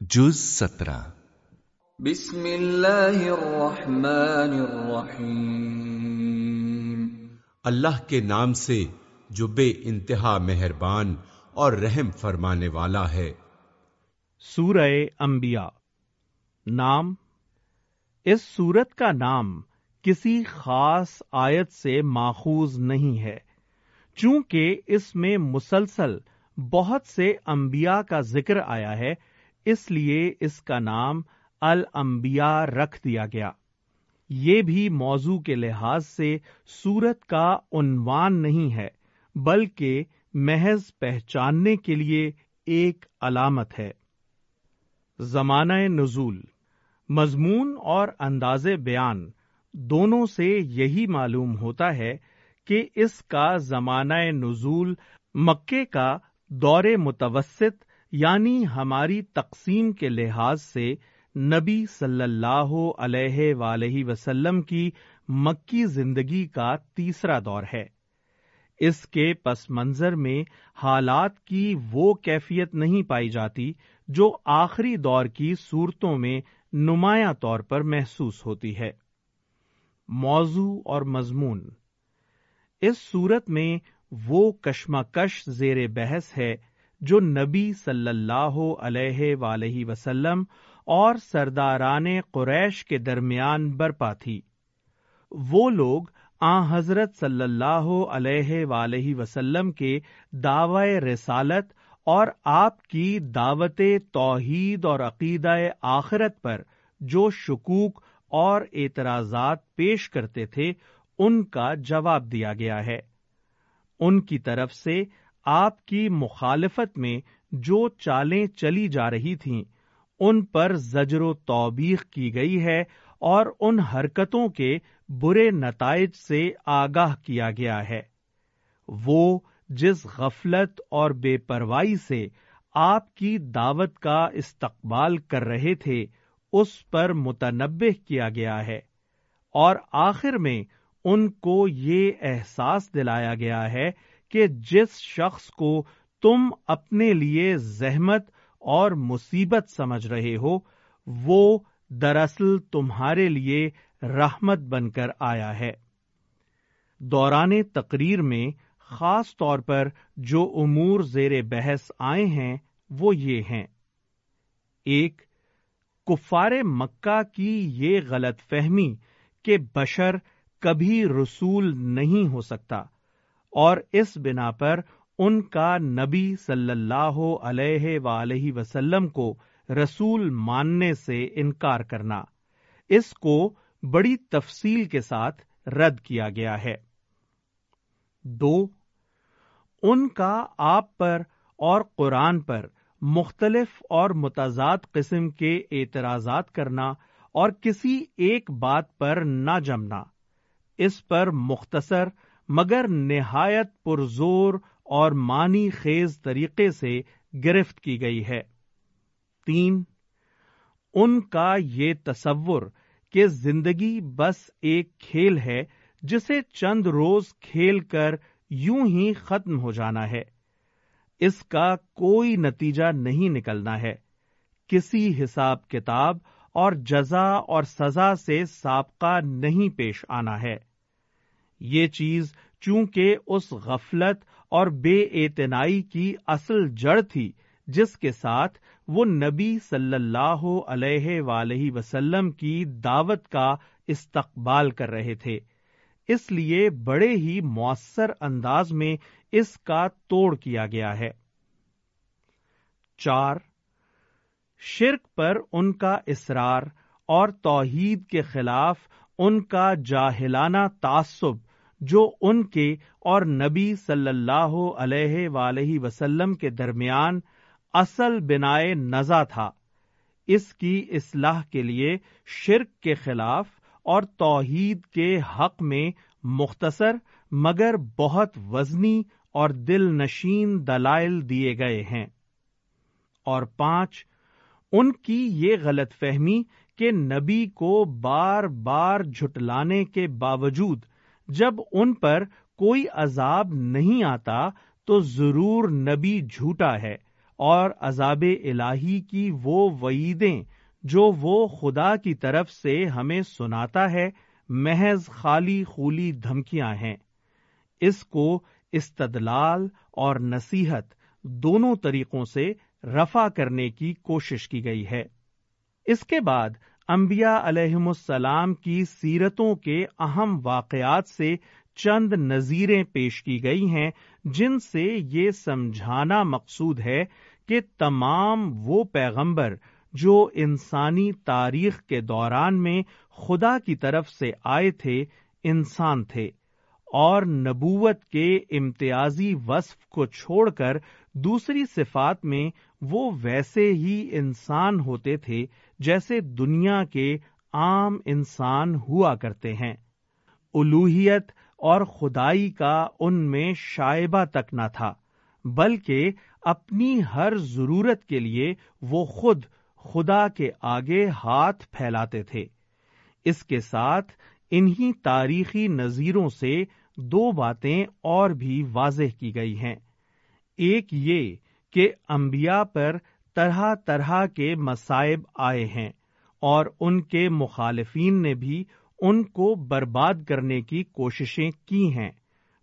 جز سترہ۔ بسم اللہ الرحمن الرحیم۔ اللہ کے نام سے جو بے انتہا مہربان اور رحم فرمانے والا ہے۔ سورہ انبیاء۔ نام۔ اس سورت کا نام کسی خاص آیت سے ماخوذ نہیں ہے چونکہ اس میں مسلسل بہت سے انبیاء کا ذکر آیا ہے اس لیے اس کا نام الانبیاء رکھ دیا گیا۔ یہ بھی موضوع کے لحاظ سے سورت کا عنوان نہیں ہے، بلکہ محض پہچاننے کے لیے ایک علامت ہے۔ زمانہ نزول، مضمون اور انداز بیان دونوں سے یہی معلوم ہوتا ہے کہ اس کا زمانہ نزول مکے کا دور متوسط یعنی ہماری تقسیم کے لحاظ سے نبی صلی اللہ علیہ ولیہ وسلم کی مکی زندگی کا تیسرا دور ہے۔ اس کے پس منظر میں حالات کی وہ کیفیت نہیں پائی جاتی جو آخری دور کی صورتوں میں نمایاں طور پر محسوس ہوتی ہے۔ موضوع اور مضمون۔ اس صورت میں وہ کشمکش زیر بحث ہے جو نبی صلی اللہ علیہ ولیہ وسلم اور سرداران قریش کے درمیان برپا تھی۔ وہ لوگ آ حضرت صلی اللہ علیہ ولیہ وسلم کے دعوی رسالت اور آپ کی دعوت توحید اور عقیدہ آخرت پر جو شکوک اور اعتراضات پیش کرتے تھے، ان کا جواب دیا گیا ہے۔ ان کی طرف سے آپ کی مخالفت میں جو چالیں چلی جا رہی تھیں، ان پر زجر و توبیخ کی گئی ہے اور ان حرکتوں کے برے نتائج سے آگاہ کیا گیا ہے۔ وہ جس غفلت اور بے پرواہی سے آپ کی دعوت کا استقبال کر رہے تھے، اس پر متنبع کیا گیا ہے۔ اور آخر میں ان کو یہ احساس دلایا گیا ہے کہ جس شخص کو تم اپنے لیے زحمت اور مصیبت سمجھ رہے ہو، وہ دراصل تمہارے لیے رحمت بن کر آیا ہے۔ دوران تقریر میں خاص طور پر جو امور زیر بحث آئے ہیں، وہ یہ ہیں۔ ایک، کفار مکہ کی یہ غلط فہمی کہ بشر کبھی رسول نہیں ہو سکتا۔ اور اس بنا پر ان کا نبی صلی اللہ علیہ ولیہ وسلم کو رسول ماننے سے انکار کرنا۔ اس کو بڑی تفصیل کے ساتھ رد کیا گیا ہے۔ دو، ان کا آپ پر اور قرآن پر مختلف اور متضاد قسم کے اعتراضات کرنا اور کسی ایک بات پر نہ جمنا۔ اس پر مختصر مگر نہایت پرزور اور مانی خیز طریقے سے گرفت کی گئی ہے۔ تین، ان کا یہ تصور کہ زندگی بس ایک کھیل ہے جسے چند روز کھیل کر یوں ہی ختم ہو جانا ہے۔ اس کا کوئی نتیجہ نہیں نکلنا ہے۔ کسی حساب کتاب اور جزا اور سزا سے سابقہ نہیں پیش آنا ہے۔ یہ چیز چونکہ اس غفلت اور بے اعتنائی کی اصل جڑ تھی، جس کے ساتھ وہ نبی صلی اللہ علیہ ولیہ وسلم کی دعوت کا استقبال کر رہے تھے۔ اس لیے بڑے ہی مؤثر انداز میں اس کا توڑ کیا گیا ہے۔ چار، شرک پر ان کا اصرار اور توحید کے خلاف ان کا جاہلانہ تعصب۔ جو ان کے اور نبی صلی اللہ علیہ ولیہ وسلم کے درمیان اصل بنائے نزا تھا۔ اس کی اصلاح کے لیے شرک کے خلاف اور توحید کے حق میں مختصر مگر بہت وزنی اور دل نشین دلائل دیے گئے ہیں۔ اور پانچ، ان کی یہ غلط فہمی کہ نبی کو بار بار جھٹلانے کے باوجود جب ان پر کوئی عذاب نہیں آتا تو ضرور نبی جھوٹا ہے اور عذاب الہی کی وہ وعیدیں جو وہ خدا کی طرف سے ہمیں سناتا ہے محض خالی خولی دھمکیاں ہیں۔ اس کو استدلال اور نصیحت دونوں طریقوں سے رفع کرنے کی کوشش کی گئی ہے۔ اس کے بعد انبیاء علیہم السلام کی سیرتوں کے اہم واقعات سے چند نظیریں پیش کی گئی ہیں، جن سے یہ سمجھانا مقصود ہے کہ تمام وہ پیغمبر جو انسانی تاریخ کے دوران میں خدا کی طرف سے آئے تھے، انسان تھے۔ اور نبوت کے امتیازی وصف کو چھوڑ کر دوسری صفات میں وہ ویسے ہی انسان ہوتے تھے جیسے دنیا کے عام انسان ہوا کرتے ہیں۔ الوہیت اور خدائی کا ان میں شائبہ تک نہ تھا، بلکہ اپنی ہر ضرورت کے لیے وہ خود خدا کے آگے ہاتھ پھیلاتے تھے۔ اس کے ساتھ انہی تاریخی نظیروں سے دو باتیں اور بھی واضح کی گئی ہیں۔ ایک یہ کہ انبیاء پر طرح طرح کے مصائب آئے ہیں اور ان کے مخالفین نے بھی ان کو برباد کرنے کی کوششیں کی ہیں،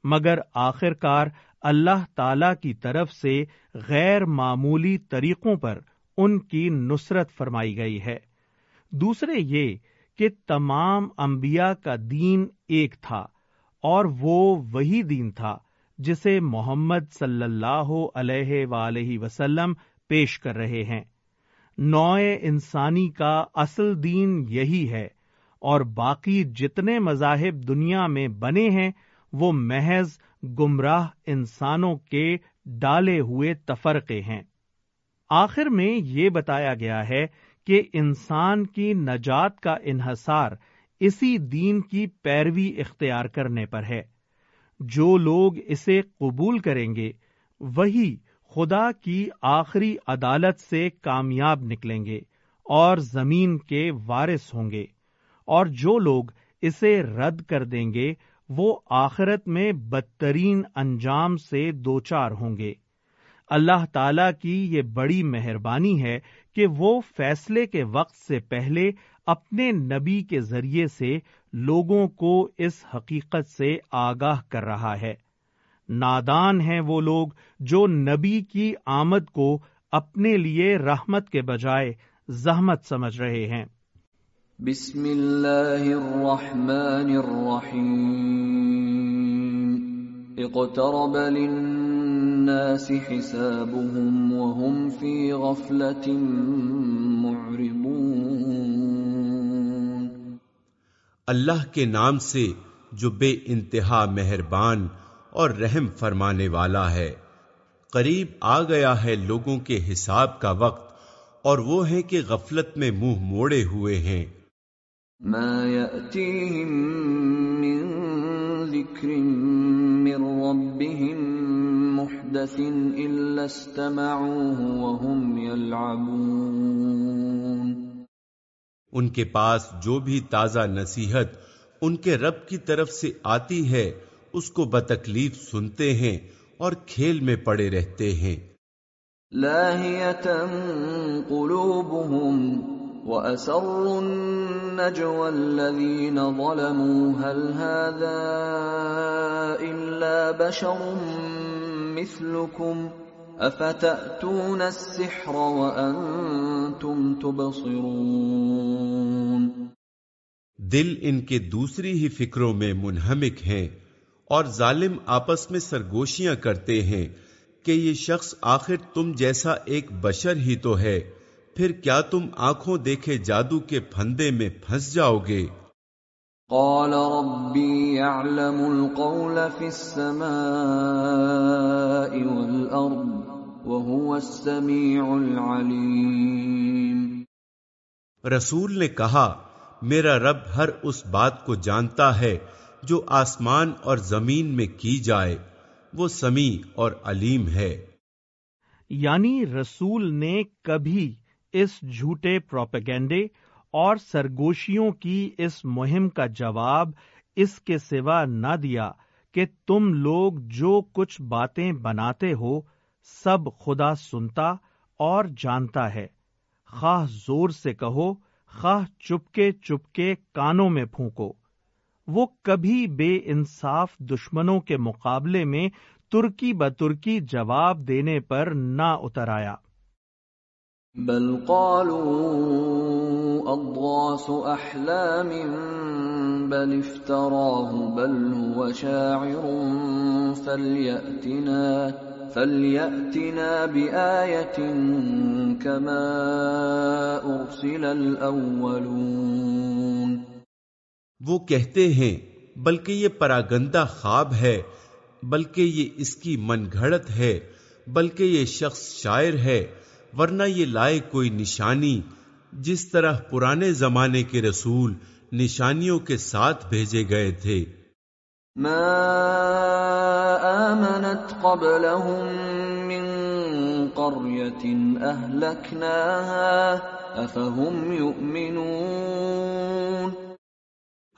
مگر آخر کار اللہ تعالی کی طرف سے غیر معمولی طریقوں پر ان کی نصرت فرمائی گئی ہے۔ دوسرے یہ کہ تمام انبیاء کا دین ایک تھا اور وہ وہی دین تھا جسے محمد صلی اللہ علیہ وآلہ وسلم پیش کر رہے ہیں۔ نوئے انسانی کا اصل دین یہی ہے اور باقی جتنے مذاہب دنیا میں بنے ہیں، وہ محض گمراہ انسانوں کے ڈالے ہوئے تفرقے ہیں۔ آخر میں یہ بتایا گیا ہے کہ انسان کی نجات کا انحصار اسی دین کی پیروی اختیار کرنے پر ہے۔ جو لوگ اسے قبول کریں گے، وہی خدا کی آخری عدالت سے کامیاب نکلیں گے اور زمین کے وارث ہوں گے۔ اور جو لوگ اسے رد کر دیں گے، وہ آخرت میں بدترین انجام سے دوچار ہوں گے۔ اللہ تعالی کی یہ بڑی مہربانی ہے کہ وہ فیصلے کے وقت سے پہلے اپنے نبی کے ذریعے سے لوگوں کو اس حقیقت سے آگاہ کر رہا ہے۔ نادان ہیں وہ لوگ جو نبی کی آمد کو اپنے لیے رحمت کے بجائے زحمت سمجھ رہے ہیں۔ بسم اللہ الرحمن الرحیم۔ اقترب للناس حسابهم وهم في غفلة معرضون۔ اللہ کے نام سے جو بے انتہا مہربان اور رحم فرمانے والا ہے۔ قریب آ گیا ہے لوگوں کے حساب کا وقت اور وہ ہے کہ غفلت میں منہ موڑے ہوئے ہیں۔ ما يأتيهم من ذكر من ربهم محدث إلا استمعوه وهم يلعبون۔ ان کے پاس جو بھی تازہ نصیحت ان کے رب کی طرف سے آتی ہے، اس کو بتکلیف سنتے ہیں اور کھیل میں پڑے رہتے ہیں۔ قلوبهم وَأَسَرُّوا النَّجْوَى الَّذِينَ ظَلَمُوا، هَلْ هَذَا إِلَّا بَشَرٌ مِثْلُكُمْ؟ أَفَتَأْتُونَ السِّحْرَ وَأَنْتُمْ تُبْصِرُونَ؟ دل ان کے دوسری ہی فکروں میں منہمک ہیں اور ظالم آپس میں سرگوشیاں کرتے ہیں کہ یہ شخص آخر تم جیسا ایک بشر ہی تو ہے، پھر کیا تم آنکھوں دیکھے جادو کے پھندے میں پھنس جاؤ گے؟ قال ربی يعلم القول في السماء والارض وهو السميع العليم رسول نے کہا میرا رب ہر اس بات کو جانتا ہے جو آسمان اور زمین میں کی جائے۔ وہ سمیع اور علیم ہے۔ یعنی رسول نے کبھی اس جھوٹے پروپیگینڈے اور سرگوشیوں کی اس مہم کا جواب اس کے سوا نہ دیا کہ تم لوگ جو کچھ باتیں بناتے ہو، سب خدا سنتا اور جانتا ہے۔ خواہ زور سے کہو، خواہ چپکے چپکے کانوں میں پھونکو۔ وہ کبھی بے انصاف دشمنوں کے مقابلے میں ترکی بترکی جواب دینے پر نہ اتر آیا۔ بل قالوا اضغاث احلام بل افتراه، بل هو شاعر فليأتنا فليأتنا بآية كما أرسل الأولون. وہ کہتے ہیں، بلکہ یہ پراگندہ خواب ہے، بلکہ یہ اس کی من گھڑت ہے، بلکہ یہ شخص شاعر ہے، ورنہ یہ لائے کوئی نشانی جس طرح پرانے زمانے کے رسول نشانیوں کے ساتھ بھیجے گئے تھے۔ ما آمنت قبلهم من قرية أهلكناها أفهم يؤمنون۔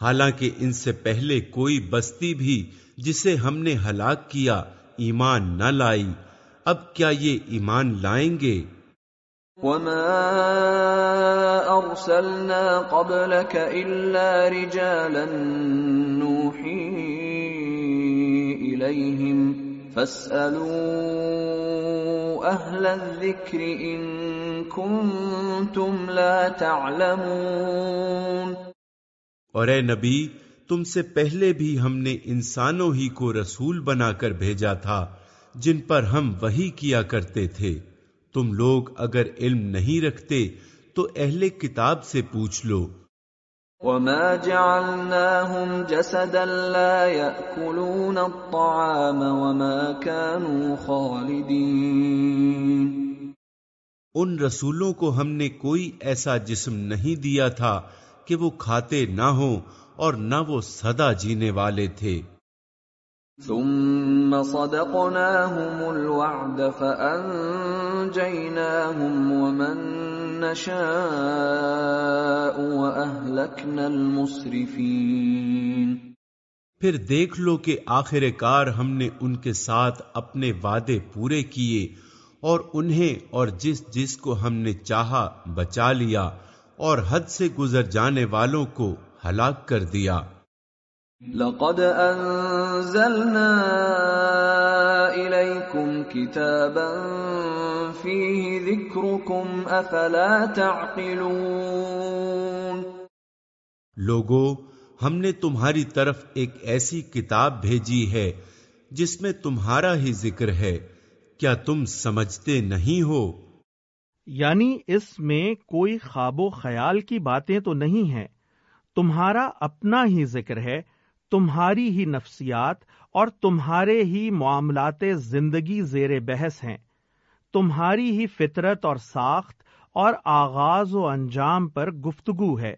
حالانکہ ان سے پہلے کوئی بستی بھی جسے ہم نے ہلاک کیا ایمان نہ لائی اب کیا یہ ایمان لائیں گے؟ وما ارسلنا قبلك الا رجالا نوحي اليهم فاسالوا اهل الذكر ان كنتم لا تعلمون اور اے نبی، تم سے پہلے بھی ہم نے انسانوں ہی کو رسول بنا کر بھیجا تھا، جن پر ہم وہی کیا کرتے تھے۔ تم لوگ اگر علم نہیں رکھتے تو اہل کتاب سے پوچھ لو۔ وما جعلناهم جسدا لا يأكلون الطعام وما كانوا خالدين۔ ان رسولوں کو ہم نے کوئی ایسا جسم نہیں دیا تھا کہ وہ کھاتے نہ ہوں اور نہ وہ سدا جینے والے تھے۔ ثم صدقناهم الوعد فأنجيناهم ومن نشاء وأهلكنا المسرفين. پھر دیکھ لو کہ آخر کار ہم نے ان کے ساتھ اپنے وعدے پورے کیے اور انہیں اور جس جس کو ہم نے چاہا بچا لیا اور حد سے گزر جانے والوں کو ہلاک کر دیا۔ لقد انزلنا اليكم كتابا فيه ذكركم افلا تعقلون لوگو ہم نے تمہاری طرف ایک ایسی کتاب بھیجی ہے جس میں تمہارا ہی ذکر ہے۔ کیا تم سمجھتے نہیں ہو؟ یعنی اس میں کوئی خواب و خیال کی باتیں تو نہیں ہیں۔ تمہارا اپنا ہی ذکر ہے۔ تمہاری ہی نفسیات اور تمہارے ہی معاملات زندگی زیر بحث ہیں۔ تمہاری ہی فطرت اور ساخت اور آغاز و انجام پر گفتگو ہے۔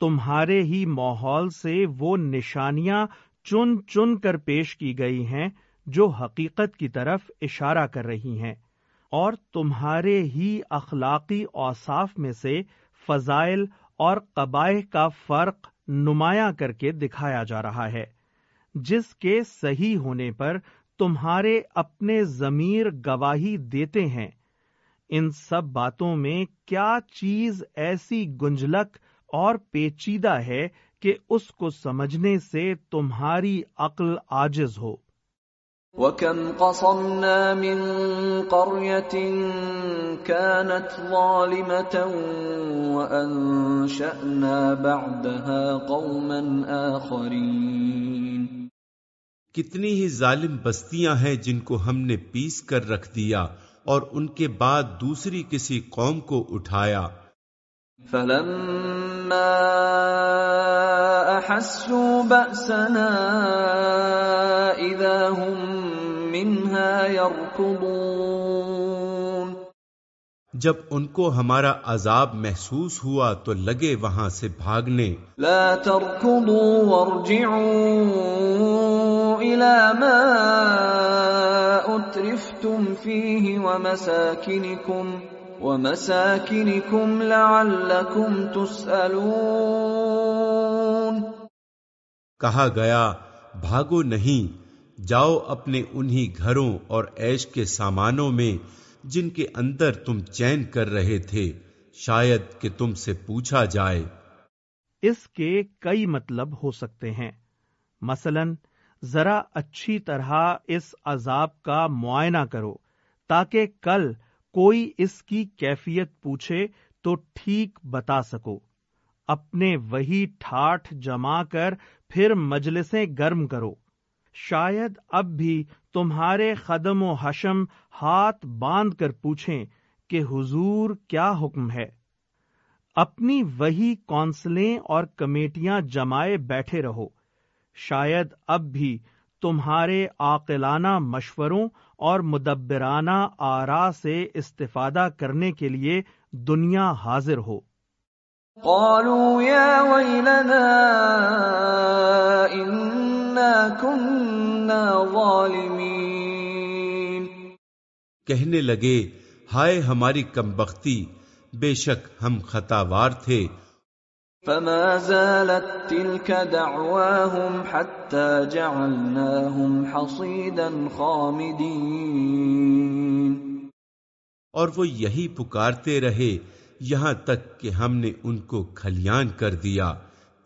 تمہارے ہی ماحول سے وہ نشانیاں چن چن کر پیش کی گئی ہیں جو حقیقت کی طرف اشارہ کر رہی ہیں۔ اور تمہارے ہی اخلاقی اوصاف میں سے فضائل اور قبائح کا فرق نمایاں کر کے دکھایا جا رہا ہے۔ جس کے صحیح ہونے پر تمہارے اپنے ضمیر گواہی دیتے ہیں۔ ان سب باتوں میں کیا چیز ایسی گنجلک اور پیچیدہ ہے کہ اس کو سمجھنے سے تمہاری عقل آجز ہو؟ وَكَمْ قَصَمْنَا مِن قَرْيَةٍ كَانَتْ ظَالِمَةً وَأَنشَأْنَا بَعْدَهَا قَوْمًا آخَرِينَ کتنی ہی ظالم بستیاں ہیں جن کو ہم نے پیس کر رکھ دیا اور ان کے بعد دوسری کسی قوم کو اٹھایا۔ فَلَمَّا أَحَسُّوا بَأْسَنَا إِذَا هُمْ مِنْهَا يَرْكُضُونَ۔ جب ان کو ہمارا عذاب محسوس ہوا تو لگے وہاں سے بھاگنے۔ لا تركضوا وارجعوا إلى ما أترفتم فيه ومساكنكم ومساكنكم لعلكم تسألون۔ کہا گیا، بھاگو نہیں، جاؤ اپنے انہی گھروں اور عیش کے سامانوں میں جن کے اندر تم چین کر رہے تھے، شاید کہ تم سے پوچھا جائے۔ اس کے کئی مطلب ہو سکتے ہیں۔ مثلا، ذرا اچھی طرح اس عذاب کا معائنہ کرو، تاکہ کل کوئی اس کی کیفیت پوچھے تو ٹھیک بتا سکو۔ اپنے وہی ٹھاٹ جما کر پھر مجلسیں گرم کرو۔ شاید اب بھی تمہارے قدم و حشم ہاتھ باندھ کر پوچھیں کہ حضور کیا حکم ہے۔ اپنی وہی کونسلیں اور کمیٹیاں جمائے بیٹھے رہو۔ شاید اب بھی تمہارے عاقلانہ مشوروں اور مدبرانہ آرا سے استفادہ کرنے کے لیے دنیا حاضر ہو۔ قالوا يا ويلنا كنا ظالمين۔ کہنے لگے ہائے ہماری کم بختی بے شک ہم خطاوار تھے۔ فما زالت تلك دعواهم حتى جعلناهم حصيدا خامدين۔ اور وہ یہی پکارتے رہے یہاں تک کہ ہم نے ان کو کھلیان کر دیا۔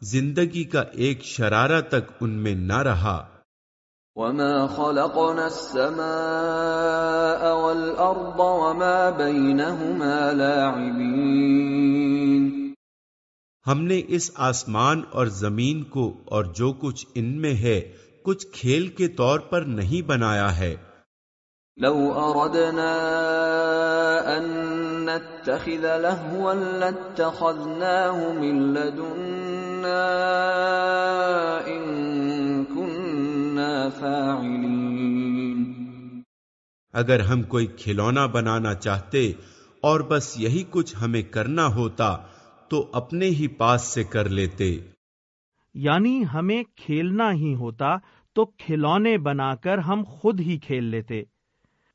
زندگی کا ایک شرارہ تک ان میں نہ رہا۔ وما خلقنا السماء والأرض وما بينهما لاعبين۔ ہم نے اس آسمان اور زمین کو اور جو کچھ ان میں ہے کچھ کھیل کے طور پر نہیں بنایا ہے۔ لو اردنا ان نتخذ لهوا لاتخذناه من لدنا ان كنا فاعلين. اگر ہم کوئی کھلونا بنانا چاہتے اور بس یہی کچھ ہمیں کرنا ہوتا تو اپنے ہی پاس سے کر لیتے۔ یعنی ہمیں کھیلنا ہی ہوتا تو کھلونے بنا کر ہم خود ہی کھیل لیتے۔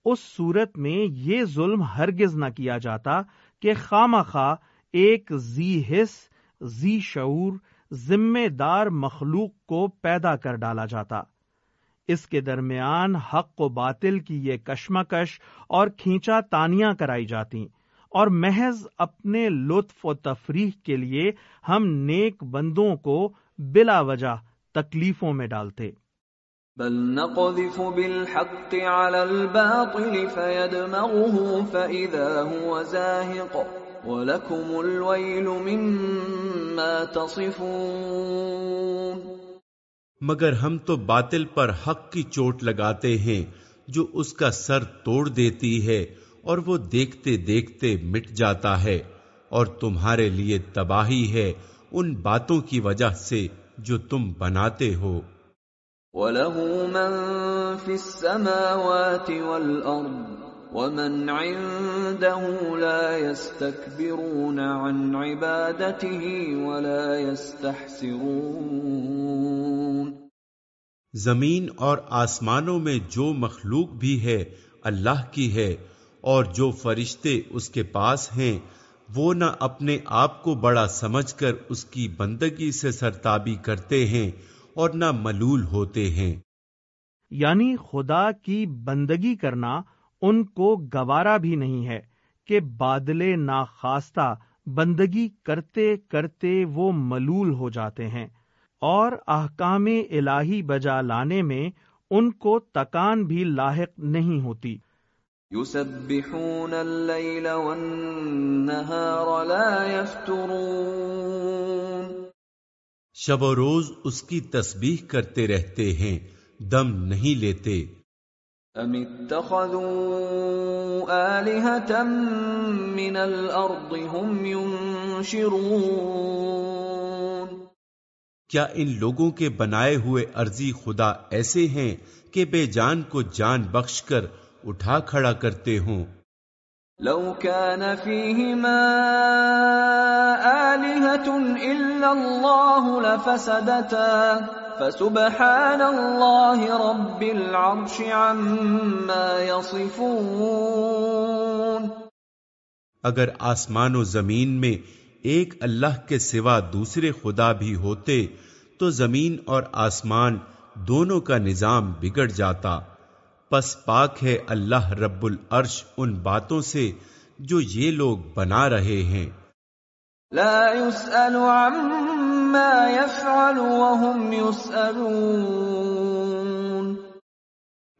اس صورت میں یہ ظلم ہرگز نہ کیا جاتا کہ خام خواہ ایک زی حص زی شعور، ذمہ دار مخلوق کو پیدا کر ڈالا جاتا۔ اس کے درمیان حق و باطل کی یہ کشمکش اور کھینچا تانیاں کرائی جاتی اور محض اپنے لطف و تفریح کے لیے ہم نیک بندوں کو بلا وجہ تکلیفوں میں ڈالتے۔ بل نقذف بالحق على الباطل فيدمغه فإذا هو زاهق ولكم الويل مما تصفون مگر ہم تو باطل پر حق کی چوٹ لگاتے ہیں جو اس کا سر توڑ دیتی ہے اور وہ دیکھتے دیکھتے مٹ جاتا ہے اور تمہارے لیے تباہی ہے ان باتوں کی وجہ سے جو تم بناتے ہو۔ وَلَهُ مَن فِي السَّمَاوَاتِ وَالْأَرْضِ وَمَنْ عِندَهُ لَا يَسْتَكْبِرُونَ عَنْ عِبَادَتِهِ وَلَا يَسْتَحْسِرُونَ زمین اور آسمانوں میں جو مخلوق بھی ہے، اللہ کی ہے، اور جو فرشتے اس کے پاس ہیں، وہ نہ اپنے آپ کو بڑا سمجھ کر اس کی بندگی سے سرتابی کرتے ہیں اور نہ ملول ہوتے ہیں۔ یعنی خدا کی بندگی کرنا ان کو گوارا بھی نہیں ہے کہ بادل ناخواستہ بندگی کرتے کرتے وہ ملول ہو جاتے ہیں اور احکام الہی بجا لانے میں ان کو تکان بھی لاحق نہیں ہوتی۔ يسبحون الليل والنهار لا يفترون شب و روز اس کی تسبیح کرتے رہتے ہیں دم نہیں لیتے۔ ام اتخذوا آلهة من الارض هم ينشرون۔ کیا ان لوگوں کے بنائے ہوئے ارضی خدا ایسے ہیں کہ بے جان کو جان بخش کر اٹھا کھڑا کرتے ہوں؟ لو كان فيهما آلهة إلا الله لفسدتا. فسبحان الله رب العرش عما يصفون. اگر آسمان و زمین میں ایک اللہ کے سوا دوسرے خدا بھی ہوتے، تو زمین اور آسمان دونوں کا نظام بگڑ جاتا۔ پس پاک ہے اللہ رب العرش ان باتوں سے جو یہ لوگ بنا رہے ہیں۔ لا يسأل عما يفعل وهم يسألون۔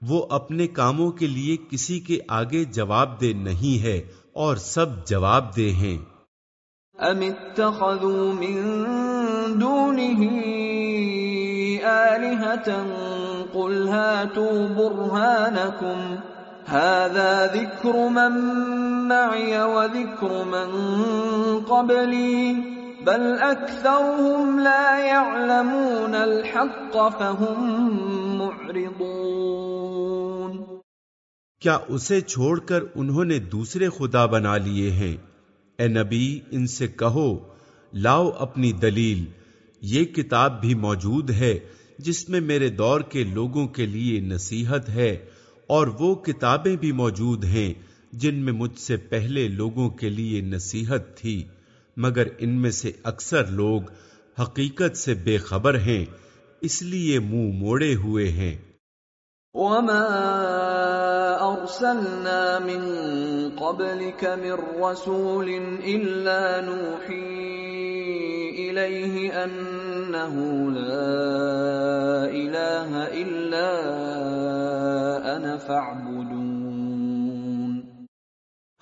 وہ اپنے کاموں کے لیے کسی کے آگے جواب دہ نہیں ہے اور سب جواب دہ ہیں۔ ام اتخذوا من دونه آلهة قل هاتوا برهانكم. هذا ذكر من معي وذكر من قبلي. بل اكثرهم لا يعلمون الحق فهم معرضون. کیا اسے چھوڑ کر انہوں نے دوسرے خدا بنا لیے ہیں؟ اے نبی، ان سے کہو، لاؤ اپنی دلیل، یہ کتاب بھی موجود ہے جس میں میرے دور کے لوگوں کے لیے نصیحت ہے اور وہ کتابیں بھی موجود ہیں جن میں مجھ سے پہلے لوگوں کے لیے نصیحت تھی، مگر ان میں سے اکثر لوگ حقیقت سے بے خبر ہیں، اس لیے منہ موڑے ہوئے ہیں۔ وما ارسلنا من قبلك من رسول الا نوحي اليه انه لا اله الا انا فاعبدون.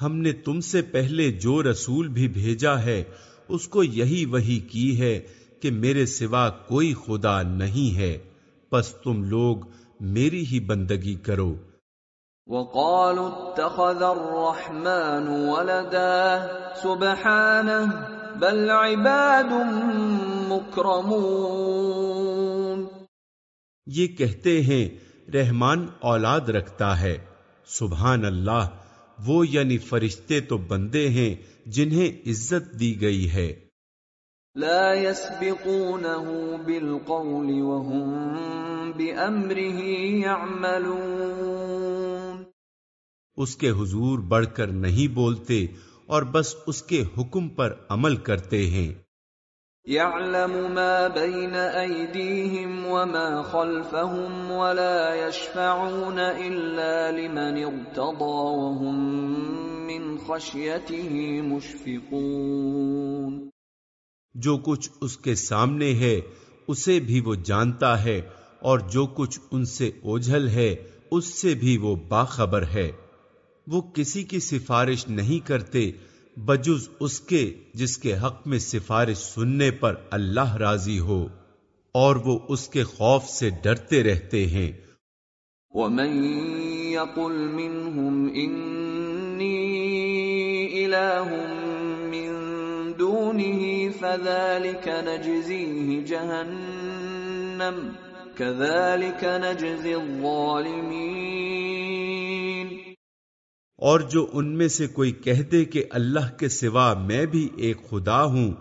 ہم نے تم سے پہلے جو رسول بھی بھیجا ہے اس کو یہی وہی کی ہے کہ میرے سوا کوئی خدا نہیں ہے۔ پس تم لوگ میری ہی بندگی کرو۔ وقالوا اتخذ الرحمن ولدا سبحانه بل عباد مكرمون یہ کہتے ہیں رحمان اولاد رکھتا ہے۔ سبحان اللہ وہ یعنی فرشتے تو بندے ہیں جنہیں عزت دی گئی ہے۔ لا يسبقونه بالقول وهم بأمره يعملون۔ اس کے حضور بڑھ کر نہیں بولتے اور بس اس کے حکم پر عمل کرتے ہیں۔ يعلم ما بين أيديهم وما خلفهم ولا يشفعون إلا لمن ارتضى وهم من خشيته مشفقون۔ جو کچھ اس کے سامنے ہے اسے بھی وہ جانتا ہے اور جو کچھ ان سے اوجھل ہے اس سے بھی وہ باخبر ہے۔ وہ کسی کی سفارش نہیں کرتے، بجز اس کے جس کے حق میں سفارش سننے پر اللہ راضی ہو، اور وہ اس کے خوف سے ڈرتے رہتے ہیں۔ ومن يقل منهم إني إله من دونه فذلك نجزيه جهنم، كذلك نجزي الظالمين۔ اور جو ان میں سے کوئی کہہ دے کہ اللہ کے سوا میں بھی ایک خدا ہوں،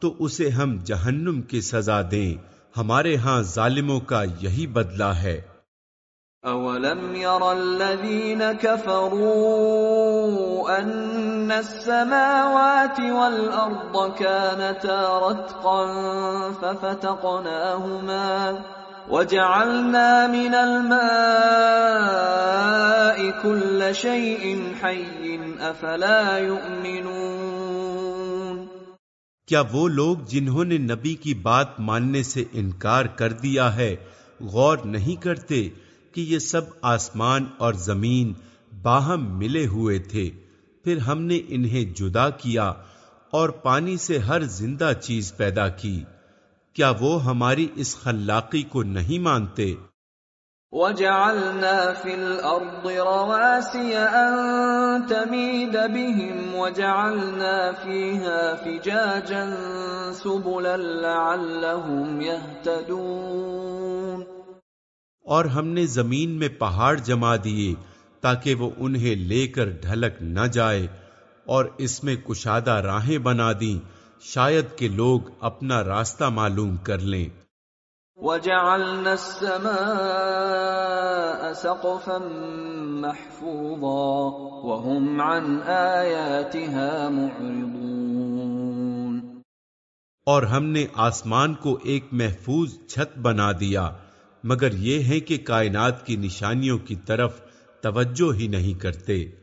تو اسے ہم جہنم کی سزا دیں۔ ہمارے ہاں ظالموں کا یہی بدلہ ہے۔ أولم ير الذين كفروا أن السماوات والأرض كانتا رتقا ففتقناهما وجعلنا من الماء كل شيء حي أفلا يؤمنون کیا وہ لوگ جنہوں نے نبی کی بات ماننے سے انکار کر دیا ہے، غور نہیں کرتے کہ یہ سب آسمان اور زمین باہم ملے ہوئے تھے، پھر ہم نے انہیں جدا کیا اور پانی سے ہر زندہ چیز پیدا کی۔ کیا وہ ہماری اس خلاقی کو نہیں مانتے؟ وجعلنا في الأرض رواسي أن تميد بهم وجعلنا فيها فجاجا سبلا لعلهم يهتدون۔ اور ہم نے زمین میں پہاڑ جما دیے تاکہ وہ انہیں لے کر ڈھلک نہ جائے اور اس میں کشادہ راہیں بنا دیں۔ شاید کہ لوگ اپنا راستہ معلوم کر لیں۔ وجعلنا السماء سقفا محفوظا وهم عن آياتها معرضون۔ اور ہم نے آسمان کو ایک محفوظ چھت بنا دیا مگر یہ ہے کہ کائنات کی نشانیوں کی طرف توجہ ہی نہیں کرتے۔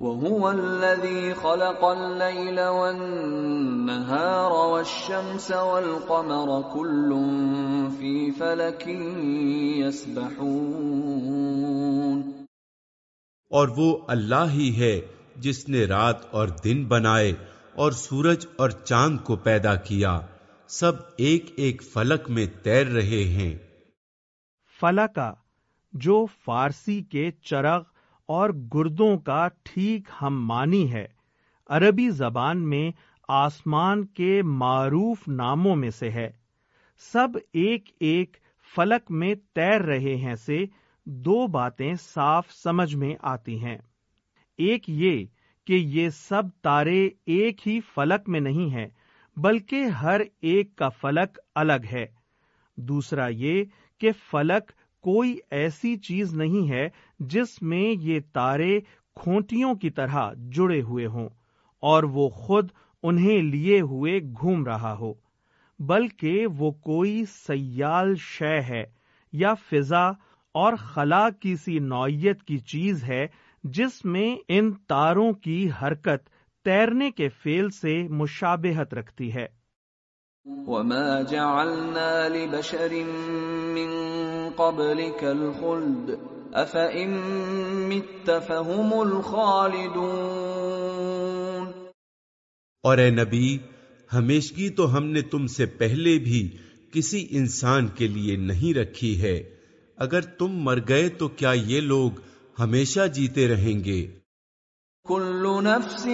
وهو الذي خلق الليل والنهار والشمس والقمر كل في فلك يسبحون. اور وہ اللہ ہی ہے جس نے رات اور دن بنائے اور سورج اور چاند کو پیدا کیا۔ سب ایک ایک فلک میں تیر رہے ہیں۔ فلکا جو فارسی کے چرغ اور گردوں کا ٹھیک ہم مانی ہے۔ عربی زبان میں آسمان کے معروف ناموں میں سے ہے۔ سب ایک ایک فلک میں تیر رہے ہیں سے دو باتیں صاف سمجھ میں آتی ہیں۔ ایک یہ کہ یہ سب تارے ایک ہی فلک میں نہیں ہیں، بلکہ ہر ایک کا فلک الگ ہے۔ دوسرا یہ کہ فلک کوئی ایسی چیز نہیں ہے جس میں یہ تارے کھونٹیوں کی طرح جڑے ہوئے ہوں اور وہ خود انہیں لیے ہوئے گھوم رہا ہو، بلکہ وہ کوئی سیال شے ہے یا فضا اور خلا کی سی نوعیت کی چیز ہے جس میں ان تاروں کی حرکت تیرنے کے فیل سے مشابہت رکھتی ہے۔ وما جعلنا لبشر من قبلك الخلد افئن مت فهم الخالدون اور اے نبی ہمیشگی تو ہم نے تم سے پہلے بھی کسی انسان کے لیے نہیں رکھی ہے۔ اگر تم مر گئے تو کیا یہ لوگ ہمیشہ جیتے رہیں گے؟ كل نفس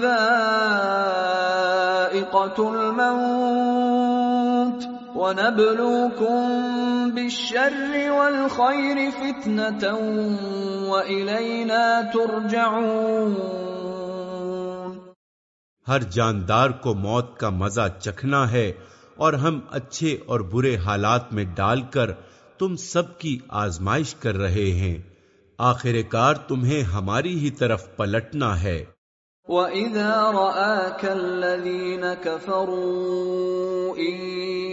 ذائقة الموت ونبلوكم بالشر والخير فتنة وإلينا ترجعون. ہر جاندار کو موت کا مزہ چکھنا ہے اور ہم اچھے اور برے حالات میں ڈال کر تم سب کی آزمائش کر رہے ہیں۔ آخر کار تمہیں ہماری ہی طرف پلٹنا ہے۔ وَإِذَا رَآكَ الَّذِينَ كَفَرُوا إِن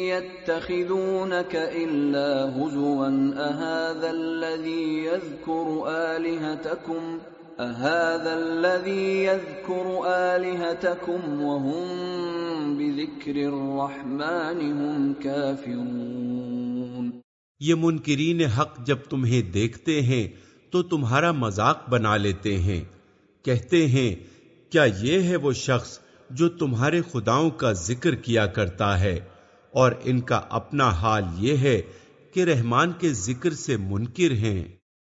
يَتَّخِذُونَكَ إِلَّا هُزُوًا أَهَذَا الَّذِي يَذْكُرُ آلِهَتَكُمْ أَهَذَا الَّذِي يَذْكُرُ آلِهَتَكُمْ وَهُمْ بِذِكْرِ الرَّحْمَنِ هُمْ كَافِرُونَ یہ منکرین حق جب تمہیں دیکھتے ہیں تو تمہارا مذاق بنا لیتے ہیں، کہتے ہیں کیا یہ ہے وہ شخص جو تمہارے خداؤں کا ذکر کیا کرتا ہے؟ اور ان کا اپنا حال یہ ہے کہ رحمان کے ذکر سے منکر ہیں۔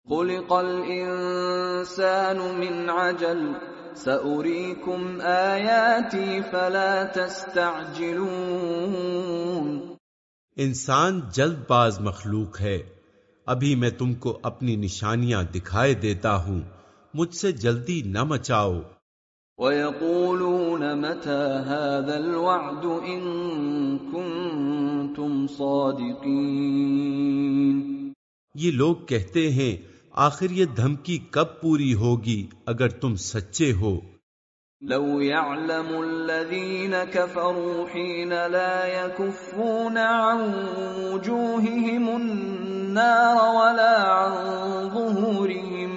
خلق الانسان من عجل سأريكم آياتي فلا تستعجلون۔ انسان جلد باز مخلوق ہے۔ ابھی میں تم کو اپنی نشانیاں دکھائے دیتا ہوں مجھ سے جلدی نہ مچاؤ۔ وَيَقُولُونَ مَتَى هَذَا الْوَعْدُ إِن كُنتُمْ صَادِقِينَ یہ لوگ کہتے ہیں آخر یہ دھمکی کب پوری ہوگی اگر تم سچے ہو؟ لو يعلم الذين كفروا حين لا يكفون عن وجوههم النار ولا عن ظهورهم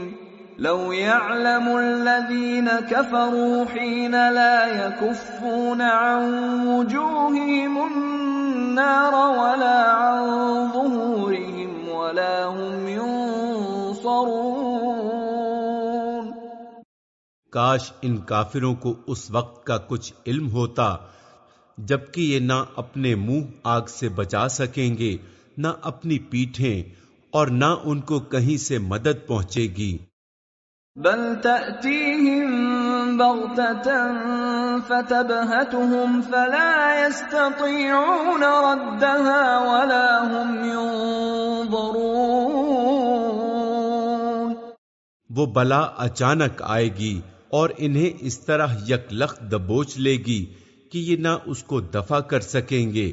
لو يعلم الذين كفروا حين لا يكفون عن وجوههم النار ولا عن ظهورهم ولا هم ينصرون. کاش ان کافروں کو اس وقت کا کچھ علم ہوتا جبکہ یہ نہ اپنے منہ آگ سے بچا سکیں گے، نہ اپنی پیٹھیں اور نہ ان کو کہیں سے مدد پہنچے گی۔ بل تأتيهم بغتة فتبهتهم فلا يستطيعون ردها ولا هم ينظرون. وہ بلا اچانک آئے گی اور انہیں اس طرح یک لخت دبوچ لے گی کہ یہ نہ اس کو دفع کر سکیں گے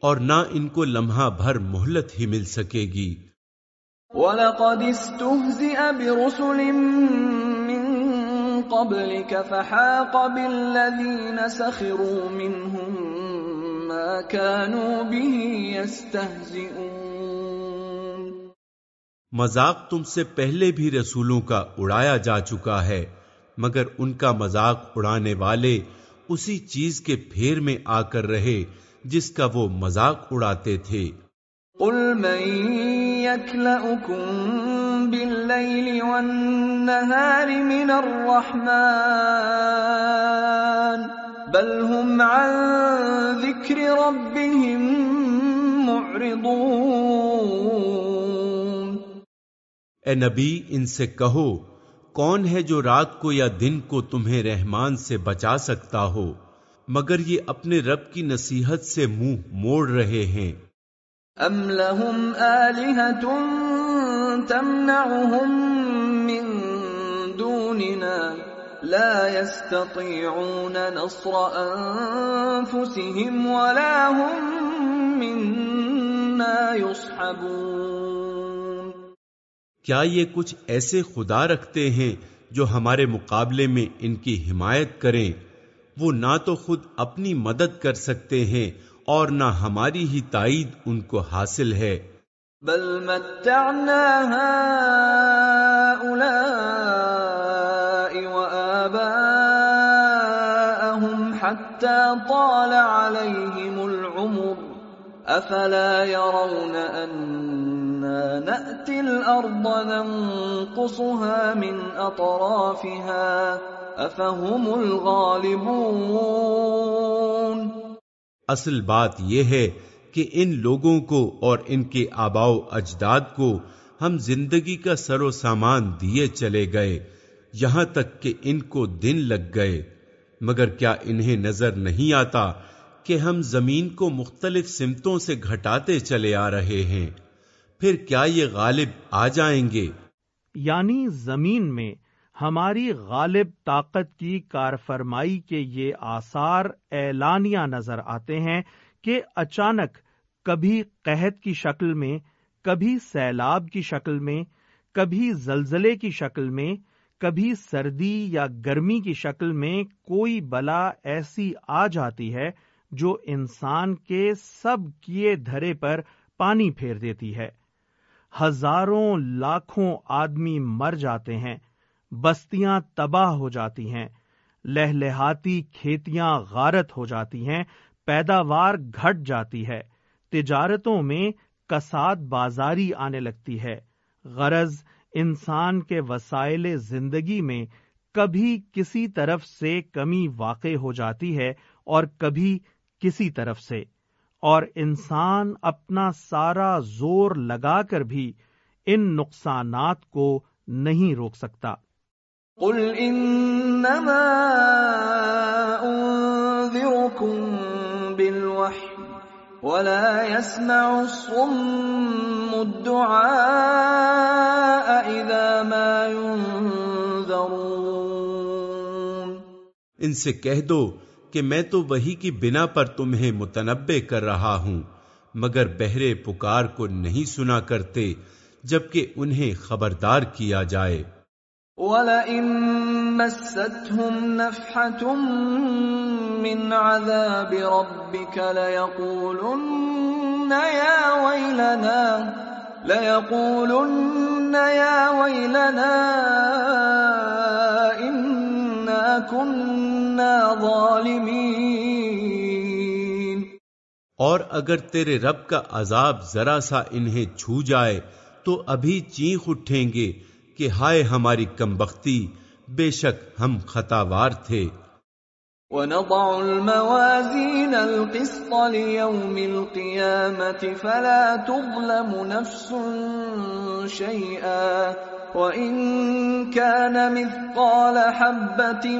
اور نہ ان کو لمحہ بھر مہلت ہی مل سکے گی۔ وَلَقَدِ اسْتُهْزِئَ بِرُسُلٍ مِّن قَبْلِكَ فَحَاقَ بِالَّذِينَ سَخِرُوا مِنْهُم ما كانوا به يستهزئون مذاق تم سے پہلے بھی رسولوں کا اڑایا جا چکا ہے مگر ان کا مذاق اڑانے والے اسی چیز کے پھیر میں آ کر رہے جس کا وہ مذاق اڑاتے تھے۔ قل من يكلأكم بالليل والنهار من الرحمن بل هم عن ذكر ربهم معرضون اے نبی، ان سے کہو، کون ہے جو رات کو یا دن کو تمہیں رحمان سے بچا سکتا ہو؟ مگر یہ اپنے رب کی نصیحت سے منہ موڑ رہے ہیں۔ ام لهم آلهة تمنعهم من دوننا لا يستطيعون نصر أنفسهم ولا هم منا يصحبون کیا یہ کچھ ایسے خدا رکھتے ہیں جو ہمارے مقابلے میں ان کی حمایت کریں؟ وہ نہ تو خود اپنی مدد کر سکتے ہیں اور نہ ہماری ہی تائید ان کو حاصل ہے۔ بل متعنا هؤلاء وآباءهم حتى طال عليهم العمر، أفلا يرون أنا نأتي الأرض ننقصها من أطرافها، أفهم الغالبون؟ اصل بات یہ ہے کہ ان لوگوں کو اور ان کے آبا و اجداد کو ہم زندگی کا سر و سامان دیے چلے گئے، یہاں تک کہ ان کو دن لگ گئے۔ مگر کیا انہیں نظر نہیں آتا کہ ہم زمین کو مختلف سمتوں سے گھٹاتے چلے آ رہے ہیں؟ پھر کیا یہ غالب آ جائیں گے؟ یعنی زمین میں ہماری غالب طاقت کی کارفرمائی کے یہ آثار اعلانیہ نظر آتے ہیں کہ اچانک کبھی قحط کی شکل میں، کبھی سیلاب کی شکل میں، کبھی زلزلے کی شکل میں، کبھی سردی یا گرمی کی شکل میں کوئی بلا ایسی آ جاتی ہے جو انسان کے سب کیے دھرے پر پانی پھیر دیتی ہے۔ ہزاروں لاکھوں آدمی مر جاتے ہیں۔ بستیاں تباہ ہو جاتی ہیں، لہلہاتی کھیتیاں غارت ہو جاتی ہیں، پیداوار گھٹ جاتی ہے، تجارتوں میں کساد بازاری آنے لگتی ہے۔ غرض، انسان کے وسائل زندگی میں کبھی کسی طرف سے کمی واقع ہو جاتی ہے اور کبھی کسی طرف سے۔ اور انسان اپنا سارا زور لگا کر بھی ان نقصانات کو نہیں روک سکتا۔ قل انما انذركم بالوحي ولا يسمع الصم الدعاء اذا ما ينذرون. ان سے کہہ دو کہ میں تو وہی کی بنا پر تمہیں متنبع کر رہا ہوں، مگر بہرے پکار کو نہیں سنا کرتے، جبکہ انہیں خبردار کیا جائے۔ وَلَئِن مَسَّتْهُمْ نَفْحَةٌ مِّنْ عَذَابِ رَبِّكَ لَيَقُولُنَّ يَا وَيْلَنَا، لَيَقُولُنَّ يَا وَيْلَنَا، إِنَّا كُنَّا ظَالِمِينَ۔ اور اگر تیرے رب کا عذاب ذرا سا انہیں چھو جائے، تو ابھی چیخ اٹھیں گے۔ کہ ہائے ہماری کمبختی بے شک ہم خطاوار تھے۔ وَنَضَعُ الْمَوَازِينَ الْقِسْطَ لِيَوْمِ الْقِيَامَةِ فَلَا تُظْلَمُ نَفْسٌ شَيْئًا وَإِن كَانَ مِثْقَالَ حَبَّةٍ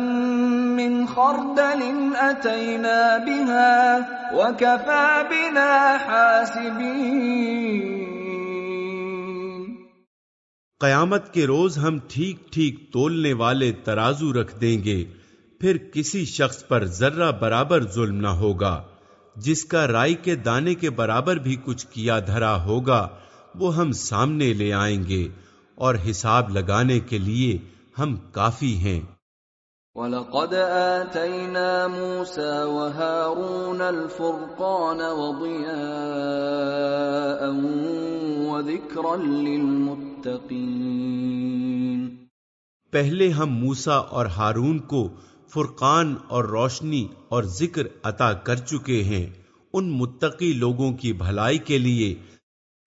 مِّنْ خَرْدَلٍ أَتَيْنَا بِهَا وَكَفَى بِنَا حَاسِبِينَ قیامت کے روز ہم ٹھیک ٹھیک تولنے والے ترازو رکھ دیں گے، پھر کسی شخص پر ذرہ برابر ظلم نہ ہوگا۔ جس کا رائی کے دانے کے برابر بھی کچھ کیا دھرا ہوگا، وہ ہم سامنے لے آئیں گے۔ اور حساب لگانے کے لیے ہم کافی ہیں۔ وَلَقَدْ آتَيْنَا مُوسَى وَهَارُونَ الْفُرْقَانَ وَضِيَاءً وَذِكْرًا لِلْمُتَّقِينَ۔ پہلے ہم موسا اور ہارون کو فرقان اور روشنی اور ذکر عطا کر چکے ہیں ان متقی لوگوں کی بھلائی کے لیے۔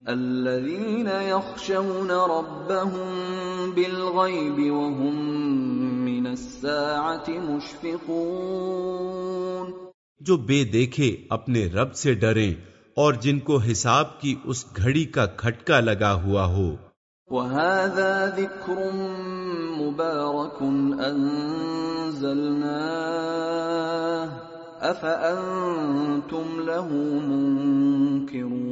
الذين يخشون ربهم بالغيب وهم من الساعة مشفقون۔ جو بے دیکھے اپنے رب سے ڈریں اور جن کو حساب کی اس گھڑی کا کھٹکا لگا ہوا ہو۔ وهذا ذكر مبارك أنزلناه أفأنتم له منكرون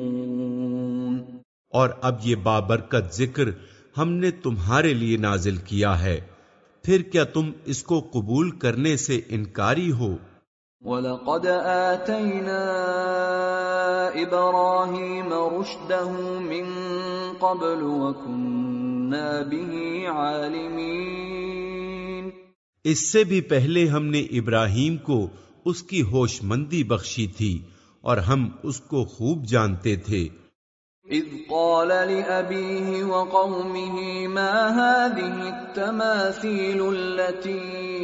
اور اب یہ بابرکت ذکر ہم نے تمہارے لیے نازل کیا ہے پھر کیا تم اس کو قبول کرنے سے انکاری ہو؟ وَلَقَدْ آتَيْنَا إِبْرَاهِيمَ رُشْدَهُ مِن قَبْلُ وَكُنَّا بِهِ عَالِمِينَ۔ اس سے بھی پہلے ہم نے ابراہیم کو اس کی ہوش مندی بخشی تھی اور ہم اس کو خوب جانتے تھے۔ اذ قال لأبيه وقومه ما هذه التماثيل التي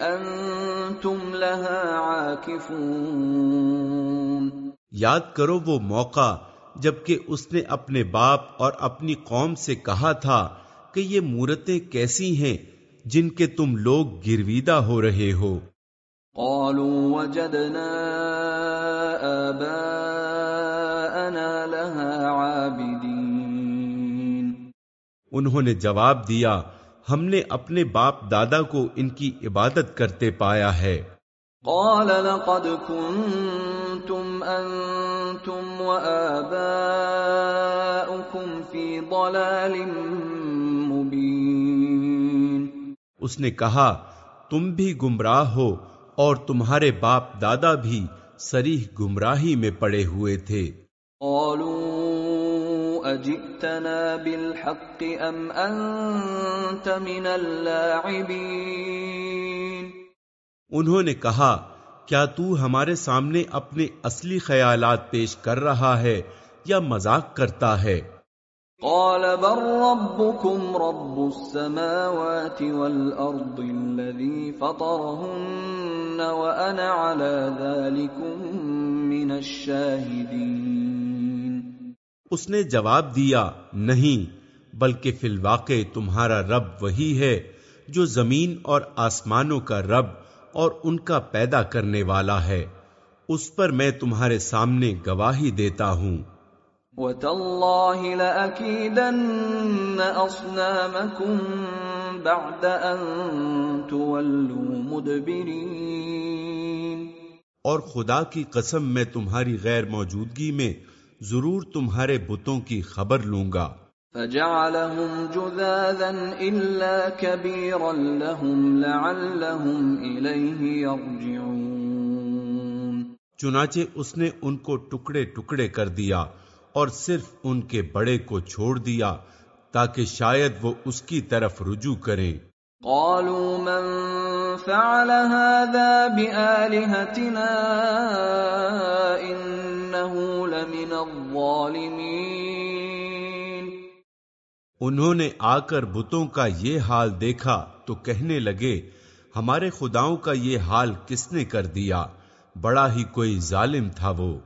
أنتم لها عاكفون۔ یاد کرو وہ موقع جبکہ اس نے اپنے باپ اور اپنی قوم سے کہا تھا کہ یہ مورتیں کیسی ہیں جن کے تم لوگ گرویدہ ہو رہے ہو۔ قالوا وجدنا آباءنا لها عابدين انہوں نے جواب دیا ہم نے اپنے باپ دادا کو ان کی عبادت کرتے پایا ہے۔ قال لقد كنتم انتم وآباؤكم في ضلال مبين۔ اس نے کہا تم بھی گمراہ ہو اور تمہارے باپ دادا بھی سریح گمراہی میں پڑے ہوئے تھے۔ اجئتنا بالحق ام انت من اللاعبين؟ انہوں نے کہا کیا تو ہمارے سامنے اپنے اصلی خیالات پیش کر رہا ہے یا مذاق کرتا ہے؟ قال بل ربكم رب السماوات والأرض الذي فطرهن وأنا على ذلكم من الشاهدين. اس نے جواب دیا نہیں بلکہ فی الواقع تمہارا رب وہی ہے جو زمین اور آسمانوں کا رب اور ان کا پیدا کرنے والا ہے۔ اس پر میں تمہارے سامنے گواہی دیتا ہوں۔ وَتَاللَّهِ لَأَكِيدَنَّ أَصْنَامَكُمْ بَعْدَ أَن تُوَلُّوا مُدْبِرِينَ۔ اور خدا کی قسم میں تمہاری غیر موجودگی میں ضرور تمہارے بتوں کی خبر لوں گا۔ فَجَعَلَهُمْ جُذَاذًا إِلَّا كَبِيرًا لَهُمْ لَعَلَّهُمْ إِلَيْهِ يَرْجِعُونَ۔ چنانچہ اس نے ان کو ٹکڑے ٹکڑے کر دیا اور صرف ان کے بڑے کو چھوڑ دیا تاکہ شاید وہ اس کی طرف رجوع کریں۔ قالوا من فعل هذا بآلهتنا إنه لمن الظالمين. انہوں نے آ کر بتوں کا یہ حال دیکھا تو کہنے لگے ہمارے خداؤں کا یہ حال کس نے کر دیا؟ بڑا ہی کوئی ظالم تھا وہ۔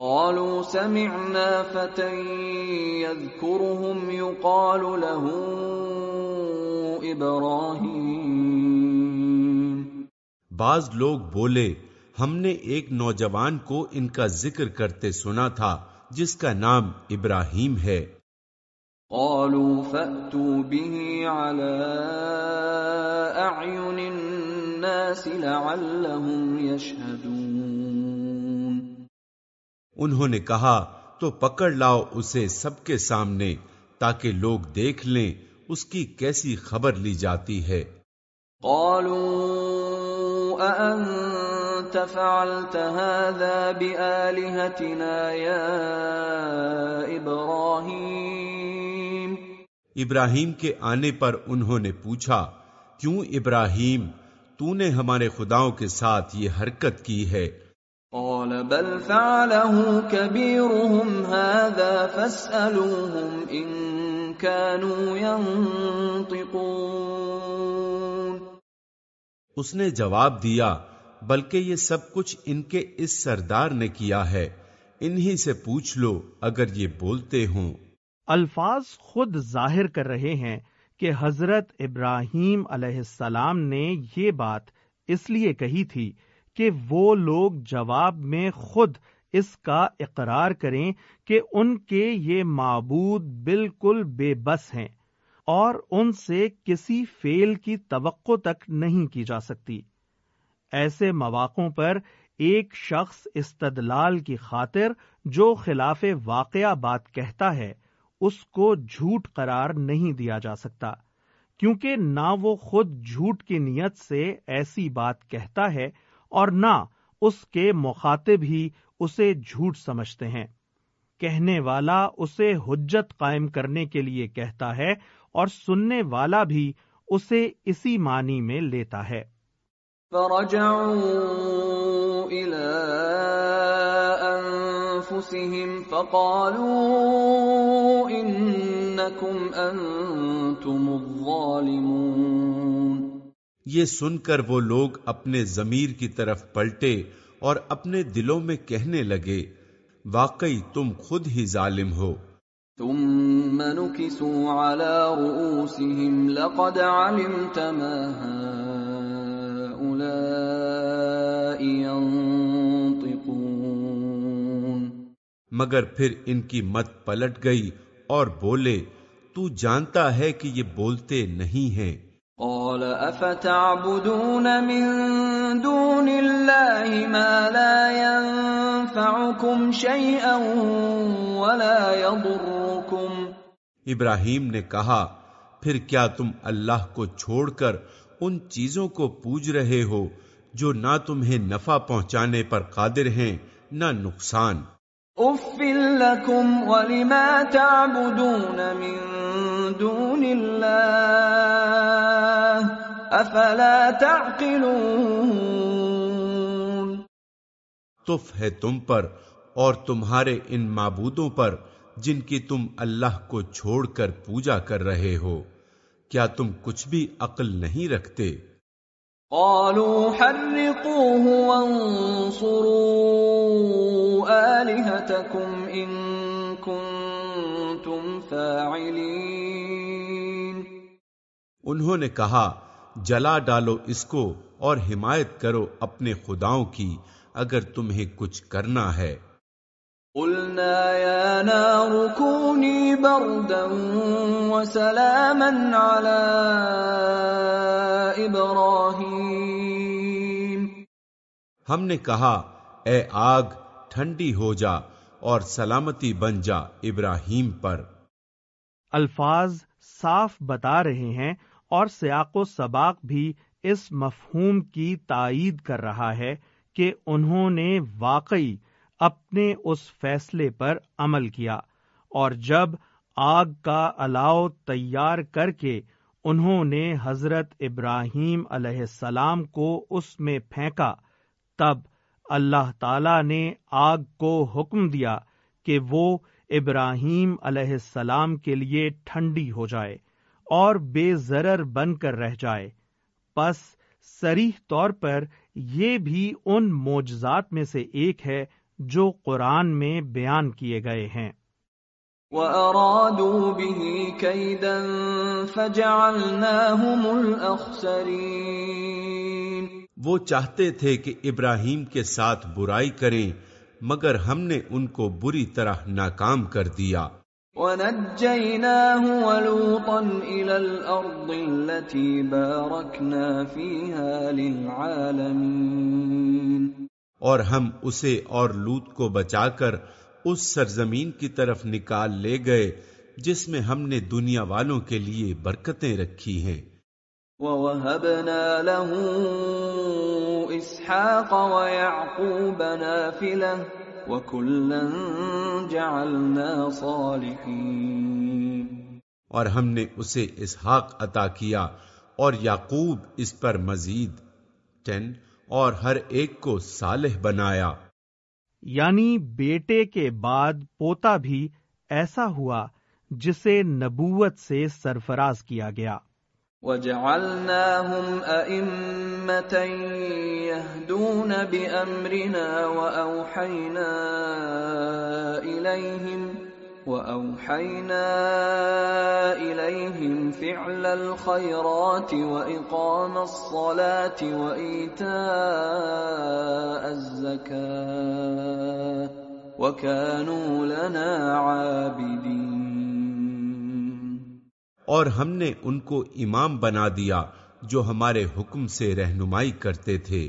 قالوا سمعنا فتى يذكرهم يقال له بعض لوگ بولے ہم نے ایک نوجوان کو ان کا ذکر کرتے سنا تھا جس کا نام ابراہیم ہے۔ قالوا فأتوا به على أعين الناس لعلهم يشهدون۔ انہوں نے کہا تو پکڑ لاؤ اسے سب کے سامنے تاکہ لوگ دیکھ لیں۔ اس کی کیسی خبر لی جاتی ہے؟ قالوا أأنت فعلت هذا بآلهتنا يا إبراهيم؟ ابراہیم کے آنے پر انہوں نے پوچھا کیوں ابراہیم؟ تو نے ہمارے خداؤں کے ساتھ یہ حرکت کی ہے۔ قال بل فعله كبيرهم هذا فاسألوهم إن كانوا ينطقون۔ اس نے جواب دیا بلکہ یہ سب کچھ ان کے اس سردار نے کیا ہے۔ انہی سے پوچھ لو اگر یہ بولتے ہوں۔ الفاظ خود ظاہر کر رہے ہیں کہ حضرت ابراہیم علیہ السلام نے یہ بات اس لیے کہی تھی کہ وہ لوگ جواب میں خود اس کا اقرار کریں کہ ان کے یہ معبود بالکل بے بس ہیں اور ان سے کسی فیل کی توقع تک نہیں کی جا سکتی۔ ایسے مواقع پر ایک شخص استدلال کی خاطر جو خلاف واقعہ بات کہتا ہے، اس کو جھوٹ قرار نہیں دیا جا سکتا، کیونکہ نہ وہ خود جھوٹ کی نیت سے ایسی بات کہتا ہے اور نہ اس کے مخاطب ہی اسے جھوٹ سمجھتے ہیں۔ کہنے والا اسے حجت قائم کرنے کے لیے کہتا ہے اور سننے والا بھی اسے اسی معنی میں لیتا ہے۔ انفسهم فقالوا انکم انتم الظالمون۔ یہ سن کر وہ لوگ اپنے ضمیر کی طرف پلٹے اور اپنے دلوں میں کہنے لگے واقعی تم خود ہی ظالم ہو۔ ثم نكسوا على رؤوسهم لقد علمت ما هؤلاء مگر پھر ان کی مت پلٹ گئی اور بولے تو جانتا ہے کہ یہ بولتے نہیں ہیں۔ قال افتعبدون من دون الله ما لا ينفعكم شيئا ولا يضركم. ابراہیم نے کہا پھر کیا تم اللہ کو چھوڑ کر ان چیزوں کو پوج رہے ہو جو نہ تمہیں نفع پہنچانے پر قادر ہیں نہ نقصان؟ اف لکم ولما تعبدون من دون اللہ افلا تعقلون؟ تف ہے تم پر اور تمہارے ان معبودوں پر جن کی تم اللہ کو چھوڑ کر پوجا کر رہے ہو۔ کیا تم کچھ بھی عقل نہیں رکھتے؟ قالوا حرقوه وانصروا آلهتكم إن كنتم فاعلين انہوں نے کہا جلا ڈالو اس کو اور حمایت کرو اپنے خداؤں کی اگر تمہیں کچھ کرنا ہے۔ قلنا يا نار كوني بردا وسلاما على ابراہیم۔ ہم نے کہا اے آگ ٹھنڈی ہو جا اور سلامتی بن جا ابراہیم پر۔ الفاظ صاف بتا رہے ہیں اور سیاق و سباق بھی اس مفہوم کی تائید کر رہا ہے کہ انہوں نے واقعی اپنے اس فیصلے پر عمل کیا اور جب آگ کا الاؤ تیار کر کے انہوں نے حضرت ابراہیم علیہ السلام کو اس میں پھینکا، تب اللہ تعالی نے آگ کو حکم دیا کہ وہ ابراہیم علیہ السلام کے لیے ٹھنڈی ہو جائے اور بے ضرر بن کر رہ جائے۔ پس سریح طور پر یہ بھی ان معجزات میں سے ایک ہے جو قرآن میں بیان کیے گئے ہیں۔ وَأَرَادُوا بِهِ كَيْدًا فَجَعَلْنَاهُمُ الْأَخْسَرِينَ۔ وہ چاہتے تھے کہ ابراہیم کے ساتھ برائی کریں مگر ہم نے ان کو بری طرح ناکام کر دیا۔ وَنَجَّيْنَاهُ وَلُوطًا إِلَى الْأَرْضِ الَّتِي بَارَكْنَا فِيهَا لِلْعَالَمِينَ۔ اور ہم اسے اور لوت کو بچا کر اس سرزمین کی طرف نکال لے گئے جس میں ہم نے دنیا والوں کے لیے برکتیں رکھی ہیں۔ وَوَهَبْنَا لَهُ إِسْحَاقَ وَيَعْقُوبَ نَافِلَةً وَكُلًّا جَعَلْنَا صَالِحِينَ اور ہم نے اسے اسحاق عطا کیا اور یعقوب اس پر مزید ٹین اور ہر ایک کو صالح بنایا۔ یعنی بیٹے کے بعد پوتا بھی ایسا ہوا جسے نبوت سے سرفراز کیا گیا۔ وجعلناهم أئمة يهدون بأمرنا وأوحينا إليهم وأوحينا إليهم فعل الخيرات وإقام الصلاة وإيتاء الزكاة وكانوا لنا عابدين اور ہم نے ان کو امام بنا دیا جو ہمارے حکم سے رہنمائی کرتے تھے،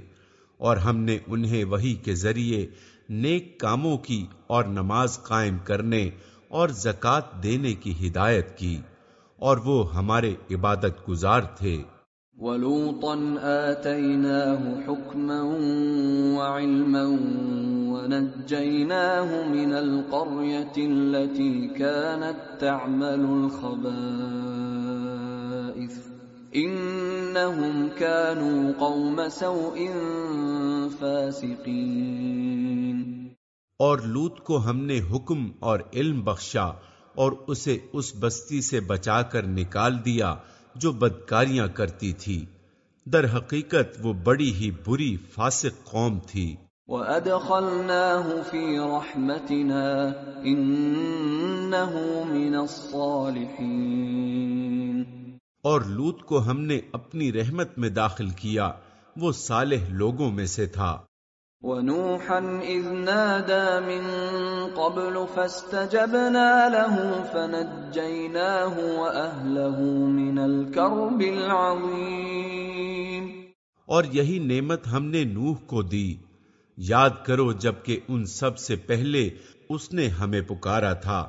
اور ہم نے انہیں وہی کے ذریعے نیک کاموں کی اور نماز قائم کرنے اور زکوٰۃ دینے کی ہدایت کی، اور وہ ہمارے عبادت گزار تھے۔ وَلُوطًا آتَيْنَاهُ حُكْمًا وَعِلْمًا ونجيناه من القرية التي كانت تعمل الخبائث إنهم كانوا قوم سوء فاسقين. اور لوت کو ہم نے حکم اور علم بخشا اور اسے اس بستی سے بچا کر نکال دیا جو بدکاریاں کرتی تھی۔ در حقیقت وہ بڑی ہی بری فاسق قوم تھی۔ وَأَدْخَلْنَاهُ فِي رَحْمَتِنَا إِنَّهُ مِنَ الصَّالِحِينَ۔ اور لوت کو ہم نے اپنی رحمت میں داخل کیا وہ صالح لوگوں میں سے تھا۔ وَنُوحًا إِذْ نَادَى مِن قَبْلُ فَاسْتَجَبْنَا لَهُ فَنَجَّيْنَاهُ وَأَهْلَهُ مِنَ الْكَرْبِ الْعَظِيمِ۔ اور یہی نعمت ہم نے نوح کو دی۔ یاد کرو جبکہ ان سب سے پہلے اس نے ہمیں پکارا تھا۔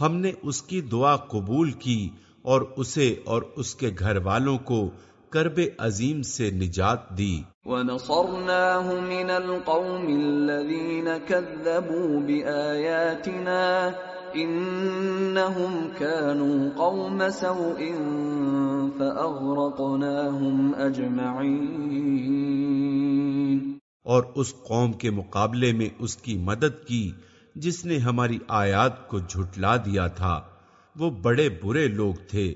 ہم نے اس کی دعا قبول کی اور اسے اور اس کے گھر والوں کو کرب عظیم سے نجات دی۔ وَنَصَرْنَاهُ مِنَ الْقَوْمِ الَّذِينَ كَذَّبُوا بِآيَاتِنَا إِنَّهُمْ كَانُوا قَوْمَ سَوْءٍ فَأَغْرَقْنَاهُمْ أَجْمَعِينَ۔ اور اس قوم کے مقابلے میں اس کی مدد کی جس نے ہماری آیات کو جھٹلا دیا تھا۔ وہ بڑے برے لوگ تھے۔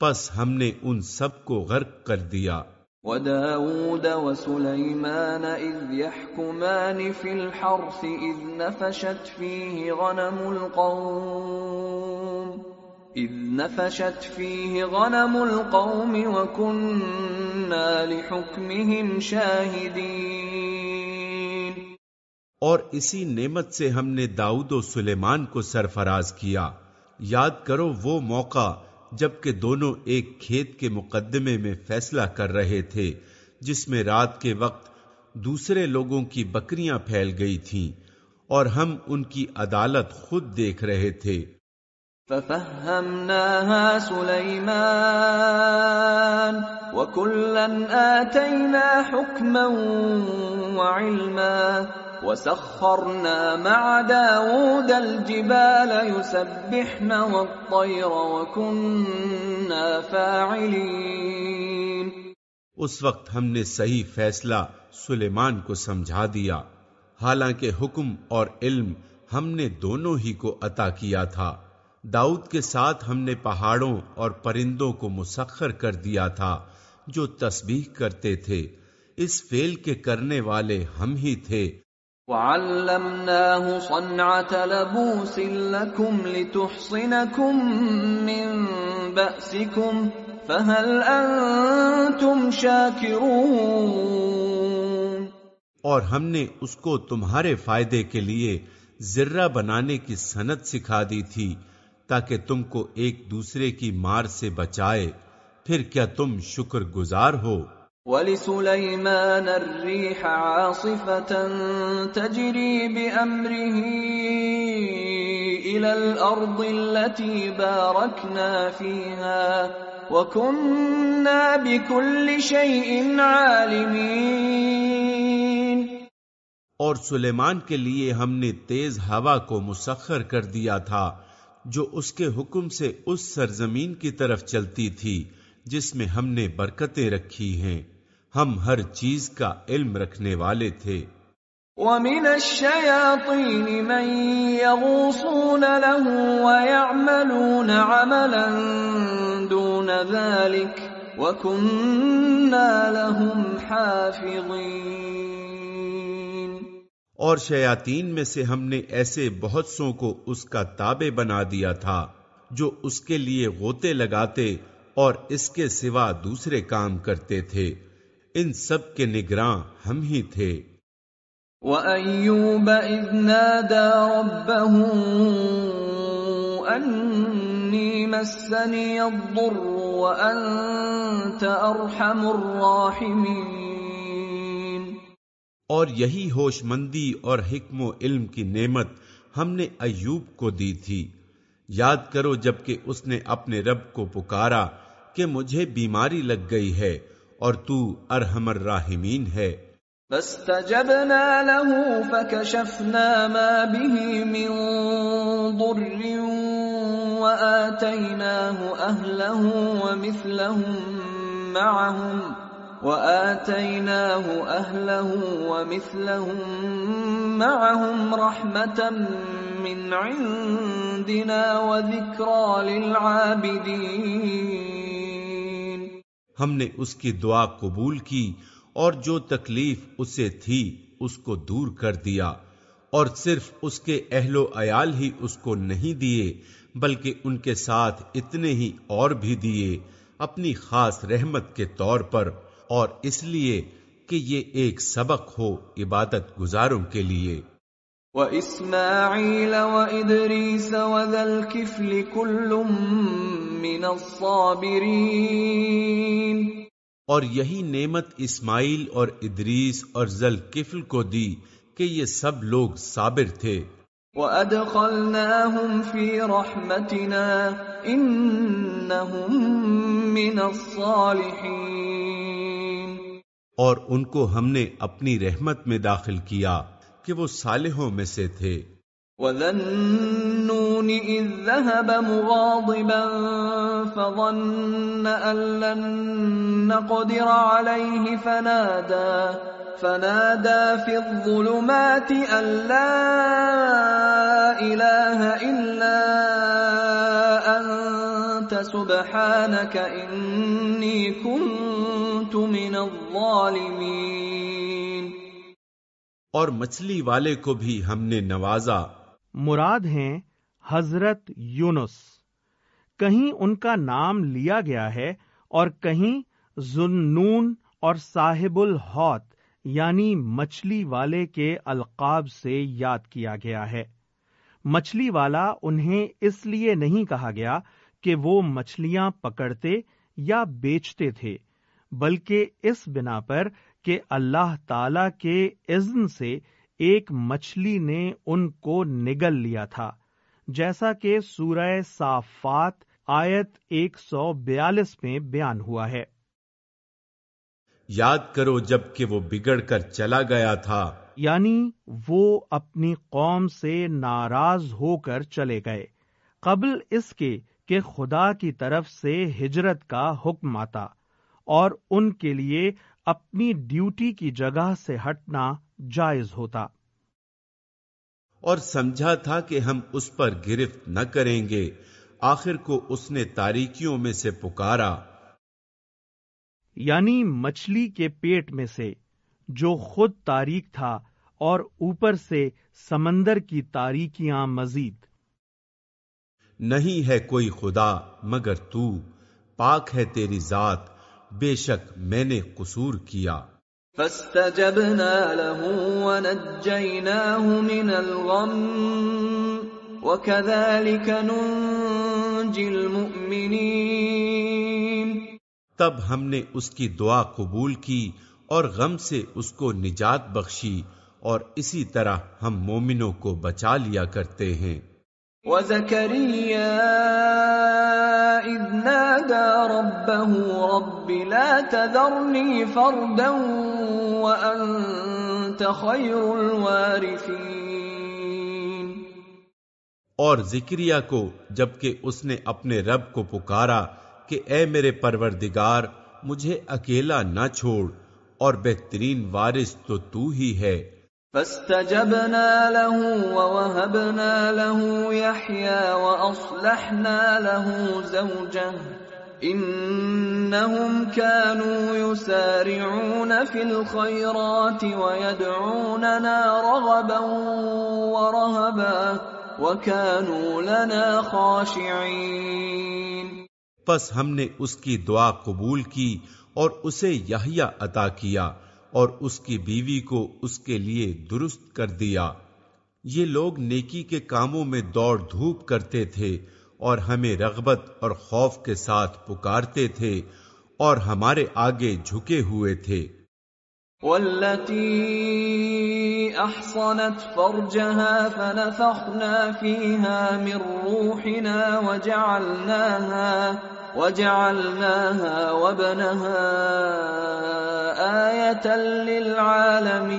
پس ہم نے ان سب کو غرق کر دیا۔ وَدَاوُودَ وَسُلَيْمَانَ إِذْ يَحْكُمَانِ فِي الْحَرْثِ إِذْ نَفَشَتْ فِيهِ غَنَمُ الْقَوْمِ۔ اذ نفشت فيه غنم القوم وكنا لحكمهم شاهدين۔ اور اسی نعمت سے ہم نے داؤد و سلیمان کو سرفراز کیا۔ یاد کرو وہ موقع جبکہ دونوں ایک کھیت کے مقدمے میں فیصلہ کر رہے تھے، جس میں رات کے وقت دوسرے لوگوں کی بکریاں پھیل گئی تھیں اور ہم ان کی عدالت خود دیکھ رہے تھے۔ ففهمناها سليمان وكلا آتينا حكما وعلما وسخرنا مع داود الجبال يسبحن والطير وكنا فاعلين. اس وقت ہم نے صحیح فیصلہ سلیمان کو سمجھا دیا۔ حالانکہ حکم اور علم ہم نے دونوں ہی کو عطا کیا تھا۔ داؤد کے ساتھ ہم نے پہاڑوں اور پرندوں کو مسخر کر دیا تھا جو تسبیح کرتے تھے۔ اس فیل کے کرنے والے ہم ہی تھے۔ وَعَلَّمْنَاهُ صَنْعَةَ لَبُوسٍ لَكُمْ لِتُحْصِنَكُمْ مِنْ بَأْسِكُمْ فَهَلْ أَنْتُمْ شَاكِرُونَ۔ اور ہم نے اس کو تمہارے فائدے کے لیے ذرہ بنانے کی سنت سکھا دی تھی۔ تاکہ تم کو ایک دوسرے کی مار سے بچائے پھر کیا تم شکر گزار ہو؟ وَلِسُلَيْمَانَ الرِّيحَ عَاصِفَةً تَجْرِي بِأَمْرِهِ إِلَى الْأَرْضِ الَّتِي بَارَكْنَا فِيهَا وَكُنَّا بِكُلِّ شَيْءٍ عَالِمِينَ۔ اور سلیمان کے لیے ہم نے تیز ہوا کو مسخر کر دیا تھا۔ جو اس کے حکم سے اس سرزمین کی طرف چلتی تھی جس میں ہم نے برکتیں رکھی ہیں۔ ہم ہر چیز کا علم رکھنے والے تھے۔ ومن الشياطين من يغوصون له ويعملون عملا دون ذلك وكنا لهم حافظين۔ اور شیاطین میں سے ہم نے ایسے بہت سو کو اس کا تابع بنا دیا تھا، جو اس کے لیے غوطے لگاتے اور اس کے سوا دوسرے کام کرتے تھے۔ ان سب کے نگراں ہم ہی تھے۔ وَأَيُّوبَ إِذْ نَادَى رَبَّهُ أَنِّي مَسَّنِيَ الضُّرُّ وَأَنْتَ أَرْحَمُ الرَّاحِمِينَ اور یہی ہوش مندی اور حکم و علم کی نعمت ہم نے ایوب کو دی تھی۔ یاد کرو جبکہ اس نے اپنے رب کو پکارا کہ مجھے بیماری لگ گئی ہے اور تو ارحم الراحمین ہے۔ فاستجبنا له فكشفنا ما به من ضر وآتيناه أهله ومثلهم معهم۔ وآتيناه أهله ومثلهم معهم رحمة من عندنا وذكرى للعابدين ہم نے اس کی دعا قبول کی اور جو تکلیف اسے تھی اس کو دور کر دیا اور صرف اس کے اہل و عیال ہی اس کو نہیں دیے بلکہ ان کے ساتھ اتنے ہی اور بھی دیے اپنی خاص رحمت کے طور پر اور اس لیے کہ یہ ایک سبق ہو عبادت گزاروں کے لیے۔ وَإِسْمَاعِيلَ وَإِدْرِيسَ وَذَا الْكِفْلِ كُلٌّ مِّنَ الصَّابِرِينَ۔ اور یہی نعمت اسماعیل اور ادریس اور زل کفل کو دی کہ یہ سب لوگ صابر تھے۔ وَأَدْخَلْنَاهُمْ فِي رَحْمَتِنَا إِنَّهُمْ مِنَ الصَّالِحِينَ۔ اور ان کو ہم نے اپنی رحمت میں داخل کیا کہ وہ صالحوں میں سے تھے۔ وَذَنُّونِ إِذ ذَهَبَ مُغَاضِبًا فَظَنَّ أَن لَّن نَّقْدِرَ عَلَيْهِ فَنَادَى فَنَادَى فِي الظُّلُمَاتِ أَن لَّا إِلَٰهَ إِلَّا سُبْحَانَكَ إِنِّي كُنتُ مِنَ الظَّالِمِينَ. اور مچھلی والے کو بھی ہم نے نوازا۔ مراد ہیں حضرت یونس۔ کہیں ان کا نام لیا گیا ہے اور کہیں ذنون اور صاحب الحوت یعنی مچھلی والے کے القاب سے یاد کیا گیا ہے۔ مچھلی والا انہیں اس لیے نہیں کہا گیا کہ وہ مچھلیاں پکڑتے یا بیچتے تھے بلکہ اس بنا پر کہ اللہ تعالی کے اذن سے ایک مچھلی نے ان کو نگل لیا تھا۔ جیسا کہ سورہ صافات آیت ایک سو بیالیس میں بیان ہوا ہے۔ یاد کرو جبکہ وہ بگڑ کر چلا گیا تھا۔ یعنی وہ اپنی قوم سے ناراض ہو کر چلے گئے۔ قبل اس کے کہ خدا کی طرف سے ہجرت کا حکم آتا اور ان کے لیے اپنی ڈیوٹی کی جگہ سے ہٹنا جائز ہوتا۔ اور سمجھا تھا کہ ہم اس پر گرفت نہ کریں گے۔ آخر کو اس نے تاریکیوں میں سے پکارا۔ یعنی مچھلی کے پیٹ میں سے جو خود تاریخ تھا اور اوپر سے سمندر کی تاریکیاں مزید۔ نہیں ہے کوئی خدا مگر تو۔ پاک ہے تیری ذات بے شک میں نے قصور کیا۔ فاستجبنا له ونجيناه من الغم وكذلك ننجي المؤمنين تب ہم نے اس کی دعا قبول کی اور غم سے اس کو نجات بخشی اور اسی طرح ہم مومنوں کو بچا لیا کرتے ہیں۔ وَزَكَرِيَّا إِذْ نَادَى رَبَّهُ رَبِّ لَا تَذَرْنِي فَرْدًا وَأَنْتَ خَيْرُ الْوَارِثِينَ۔ اور ذکریہ کو جبکہ اس نے اپنے رب کو پکارا کہ اے میرے پروردگار، مجھے اکیلا نہ چھوڑ اور بہترین وارث تو تو ہی ہے۔ فاستجبنا له ووهبنا له يحيى واصلحنا له زوجه. انهم كانوا يسارعون في الخيرات ويدعوننا رغبا ورهبا وكانوا لنا خاشعين. پس ہم نے اس کی دعا قبول کی اور اسے یحییٰ عطا کیا اور اس کی بیوی کو اس کے لیے درست کر دیا۔ یہ لوگ نیکی کے کاموں میں دوڑ دھوپ کرتے تھے اور ہمیں رغبت اور خوف کے ساتھ پکارتے تھے اور ہمارے آگے جھکے ہوئے تھے۔ والتي احصنت فرجها فنفخنا فيها من روحنا وجعلناها وجعلناها وابنها آية للعالمين.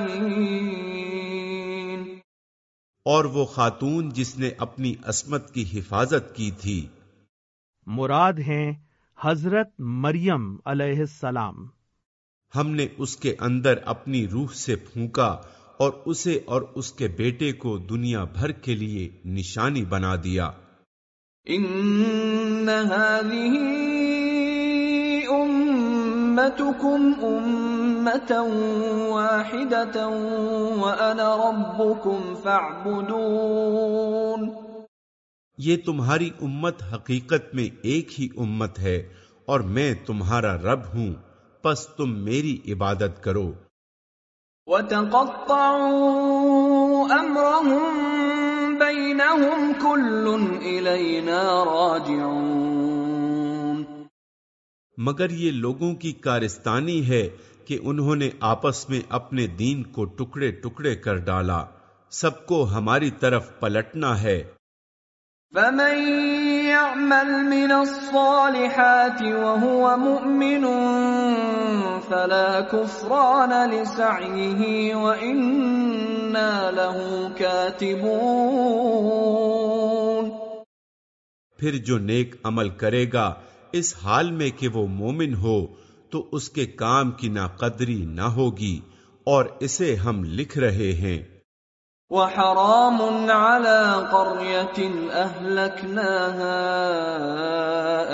اور وہ خاتون جس نے اپنی عصمت کی حفاظت کی تھی۔ مراد ہیں حضرت مریم علیہ السلام۔ ہم نے اس کے اندر اپنی روح سے پھونکا اور اسے اور اس کے بیٹے کو دنیا بھر کے لیے نشانی بنا دیا۔ ان هذه امتكم امه واحده وانا ربكم فاعبدون یہ تمہاری امت حقیقت میں ایک ہی امت ہے اور میں تمہارا رب ہوں پس تم میری عبادت کرو۔ وتقطعوا امرهم بينهم كل الينا راجعون۔ مگر یہ لوگوں کی کارستانی ہے کہ انہوں نے آپس میں اپنے دین کو ٹکڑے ٹکڑے کر ڈالا۔ سب کو ہماری طرف پلٹنا ہے۔ فمن يعمل من الصالحات وهو مؤمن فلا كفران لسعيه وإنا له كاتبون پھر جو نیک عمل کرے گا، اس حال میں کہ وہ مومن ہو، تو اس کے کام کی نہ قدری نہ ہوگی اور اسے ہم لکھ رہے ہیں۔ وحرام على قرية أهلكناها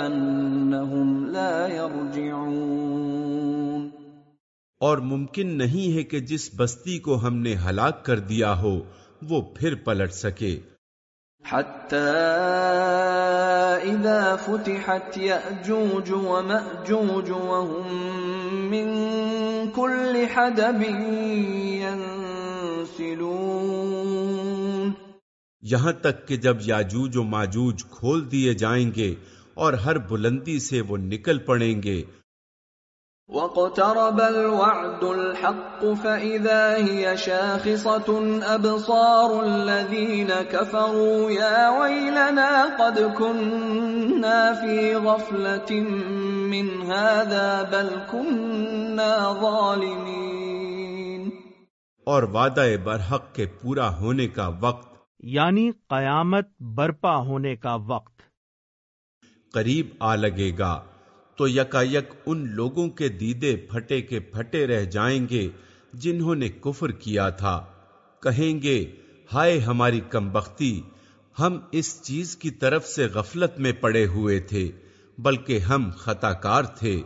أنهم لا يرجعون. اور ممکن نہیں ہے کہ جس بستی کو ہم نے ہلاک کر دیا ہو وہ پھر پلٹ سکے۔ حتى إذا فتحت يأجوج ومأجوج وهم من كل حدب یہاں تک کہ جب یاجوج و ماجوج کھول دیے جائیں گے اور ہر بلندی سے وہ نکل پڑیں گے۔ واقترب الوعد الحق فإذا هي شاخصة أبصار الذين كفروا يا ويلنا قد كنا في غفلة من هذا بل كنا ظالمين۔ اور وعدہ برحق کے پورا ہونے کا وقت یعنی قیامت برپا ہونے کا وقت۔ قریب آ لگے گا تو یکا یک ان لوگوں کے دیدے پھٹے کے پھٹے رہ جائیں گے جنہوں نے کفر کیا تھا۔ کہیں گے ہائے ہماری کمبختی ہم اس چیز کی طرف سے غفلت میں پڑے ہوئے تھے بلکہ ہم خطا کار تھے۔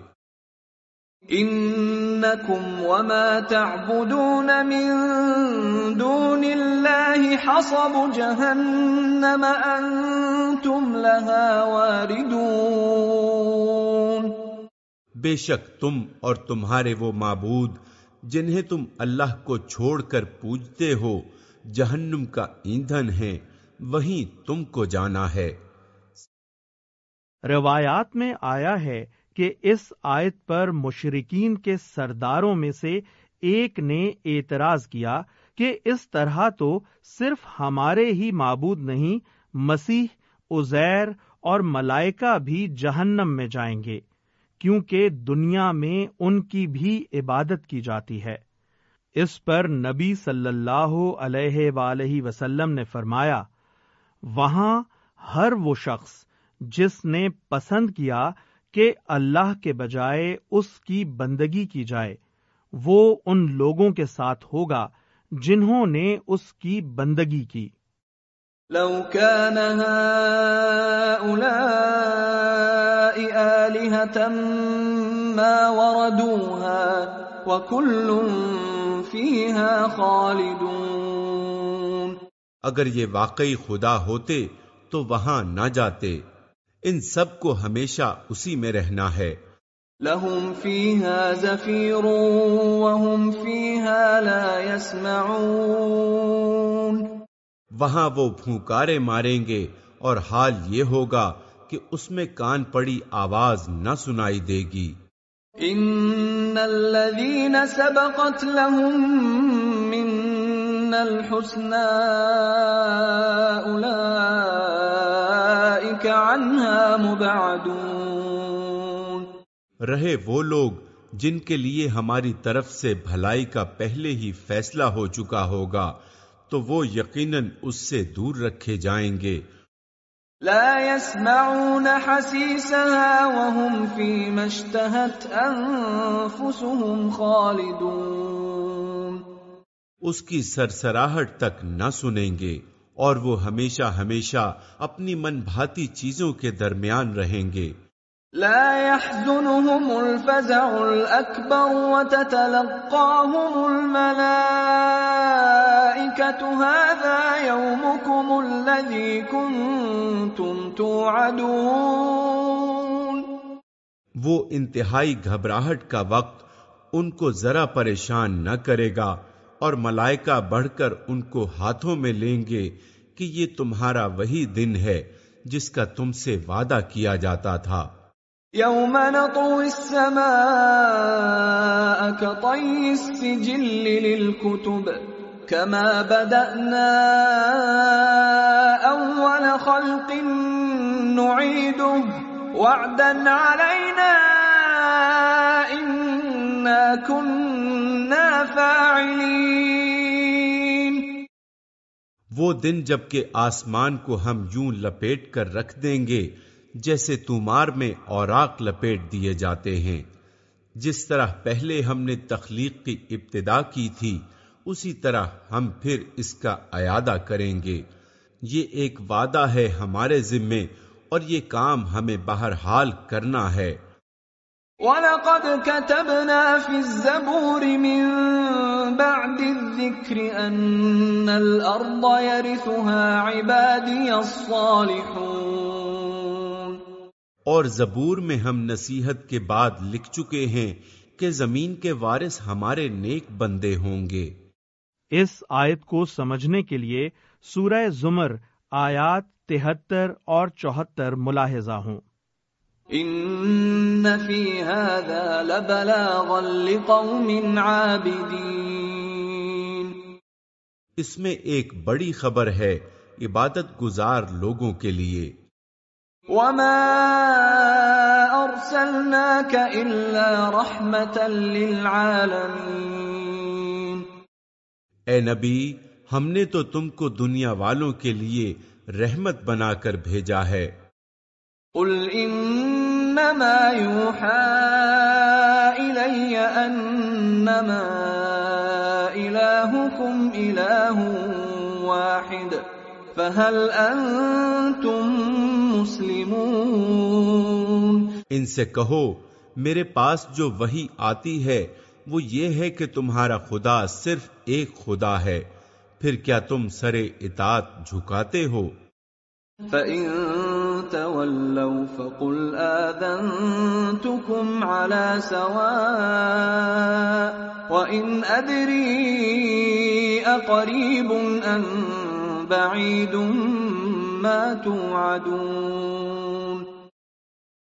انکم وما تعبدون من دون اللہ حصب جہنم انتم لها واردون. بے شک تم اور تمہارے وہ معبود جنہیں تم اللہ کو چھوڑ کر پوجتے ہو جہنم کا ایندھن ہیں وہیں تم کو جانا ہے۔ روایات میں آیا ہے کہ اس آیت پر مشرقین کے سرداروں میں سے ایک نے اعتراض کیا کہ اس طرح تو صرف ہمارے ہی معبود نہیں، مسیح ازیر اور ملائکہ بھی جہنم میں جائیں گے، کیونکہ دنیا میں ان کی بھی عبادت کی جاتی ہے۔ اس پر نبی صلی اللہ علیہ وآلہ وسلم نے فرمایا، وہاں ہر وہ شخص جس نے پسند کیا کہ اللہ کے بجائے اس کی بندگی کی جائے وہ ان لوگوں کے ساتھ ہوگا جنہوں نے اس کی بندگی کی۔ لو كان هؤلاء آلهة ما وردوها وكل فيها خالدون۔ اگر یہ واقعی خدا ہوتے تو وہاں نہ جاتے۔ ان سب کو ہمیشہ اسی میں رہنا ہے۔ لهم فيها زفير وهم فيها لا يسمعون وہاں وہ پھونکارے ماریں گے اور حال یہ ہوگا کہ اس میں کان پڑی آواز نہ سنائی دے گی۔ ان الذين سبقت لهم من الحسنى اولئك عنها مبعدون۔ رہے وہ لوگ جن کے لیے ہماری طرف سے بھلائی کا پہلے ہی فیصلہ ہو چکا ہوگا تو وہ یقیناً اس سے دور رکھے جائیں گے۔ لا يسمعون حسيسها وهم فيما اشتهت انفسهم خالدون۔ اس کی سرسراہٹ تک نہ سنیں گے۔ اور وہ ہمیشہ ہمیشہ اپنی من بھاتی چیزوں کے درمیان رہیں گے۔ لا يحزنهم الفزع الأكبر وتتلقاهم الملائكة. هذا يومكم الذي كنتم توعدون. وہ انتہائی گھبراہٹ کا وقت ان کو ذرا پریشان نہ کرے گا۔ اور ملائکہ بڑھ کر ان کو ہاتھوں میں لیں گے کہ یہ تمہارا وہی دن ہے جس کا تم سے وعدہ کیا جاتا تھا۔ يوم نطوي السماء كطي السجل للكتب كما بدأنا أول خلق نعيده وعدا علینا علينا إنا كنا فاعلين۔ وہ دن جبکہ آسمان کو ہم یوں لپیٹ کر رکھ دیں گے، جیسے تومار میں اوراق لپیٹ دیے جاتے ہیں۔ جس طرح پہلے ہم نے تخلیق کی ابتدا کی تھی، اسی طرح ہم پھر اس کا اعادہ کریں گے۔ یہ ایک وعدہ ہے ہمارے ذمے اور یہ کام ہمیں بہرحال کرنا ہے۔ وَلَقَدْ كَتَبْنَا فِي الزَّبُورِ مِن بَعْدِ الذِّكْرِ أَنَّ الْأَرْضَ يَرِثُهَا عِبَادِيَ الصَّالِحُونَ۔ اور زبور میں ہم نصیحت کے بعد لکھ چکے ہیں کہ زمین کے وارث ہمارے نیک بندے ہوں گے۔ اس آیت کو سمجھنے کے لیے سورہ زمر آیات تہتر اور چوہتر ملاحظہ ہوں۔ ان فی هذا لبلاغا لقوم عابدین اس میں ایک بڑی خبر ہے عبادت گزار لوگوں کے لیے۔ وما ارسلناك الا رحمتا للعالمین اے نبی ہم نے تو تم کو دنیا والوں کے لیے رحمت بنا کر بھیجا ہے۔ قل انما يوحى الي انما الهكم اله واحد فهل انتم مسلمون؟ ان سے کہو میرے پاس جو وہی آتی ہے وہ یہ ہے کہ تمہارا خدا صرف ایک خدا ہے۔ پھر کیا تم سر اطاعت جھکاتے ہو؟ فَإِن تَوَلَّوْا فَقُلْ آذَنْتُكُمْ عَلَى سَوَاءٍ وَإِنْ أَدْرِي أَقَرِيبٌ أَمْ بَعِيدٌ مَا تُوعَدُونَ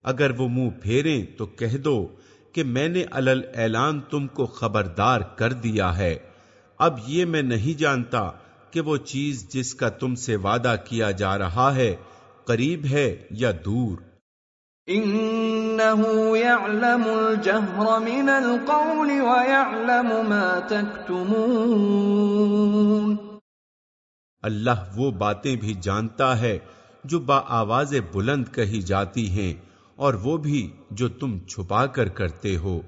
اگر وہ منہ پھیریں تو کہہ دو کہ میں نے علل اعلان تم کو خبردار کر دیا ہے۔ اب یہ میں نہیں جانتا کہ وہ چیز جس کا تم سے وعدہ کیا جا رہا ہے۔ قریب ہے یا دور؟ إِنَّهُ يَعْلَمُ الْجَهْرَ مِنَ الْقَوْلِ وَيَعْلَمُ مَا تَكْتُمُونَ اللہ وہ باتیں بھی جانتا ہے جو با آواز بلند کہی جاتی ہیں اور وہ بھی جو تم چھپا کر کرتے ہو۔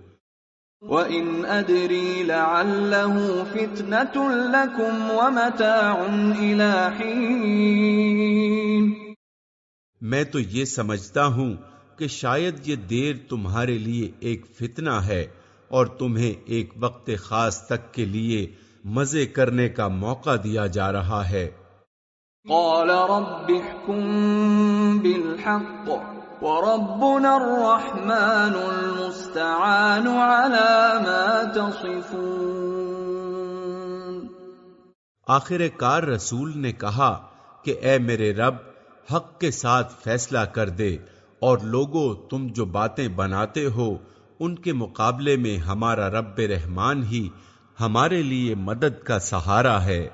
وَإِنْ أَدْرِي لَعَلَّهُ فِتْنَةٌ لَكُمْ وَمَتَاعٌ إِلَى حِينٍ۔ میں تو یہ سمجھتا ہوں کہ شاید یہ دیر تمہارے لیے ایک فتنہ ہے اور تمہیں ایک وقت خاص تک کے لیے مزے کرنے کا موقع دیا جا رہا ہے۔ قال رب احكم بالحق وربنا الرحمن المستعان على ما تصفون۔ آخر کار رسول نے کہا کہ اے میرے رب حق کے ساتھ فیصلہ کر دے اور لوگوں تم جو باتیں بناتے ہو، ان کے مقابلے میں ہمارا رب رحمان ہی ہمارے لیے مدد کا سہارا ہے۔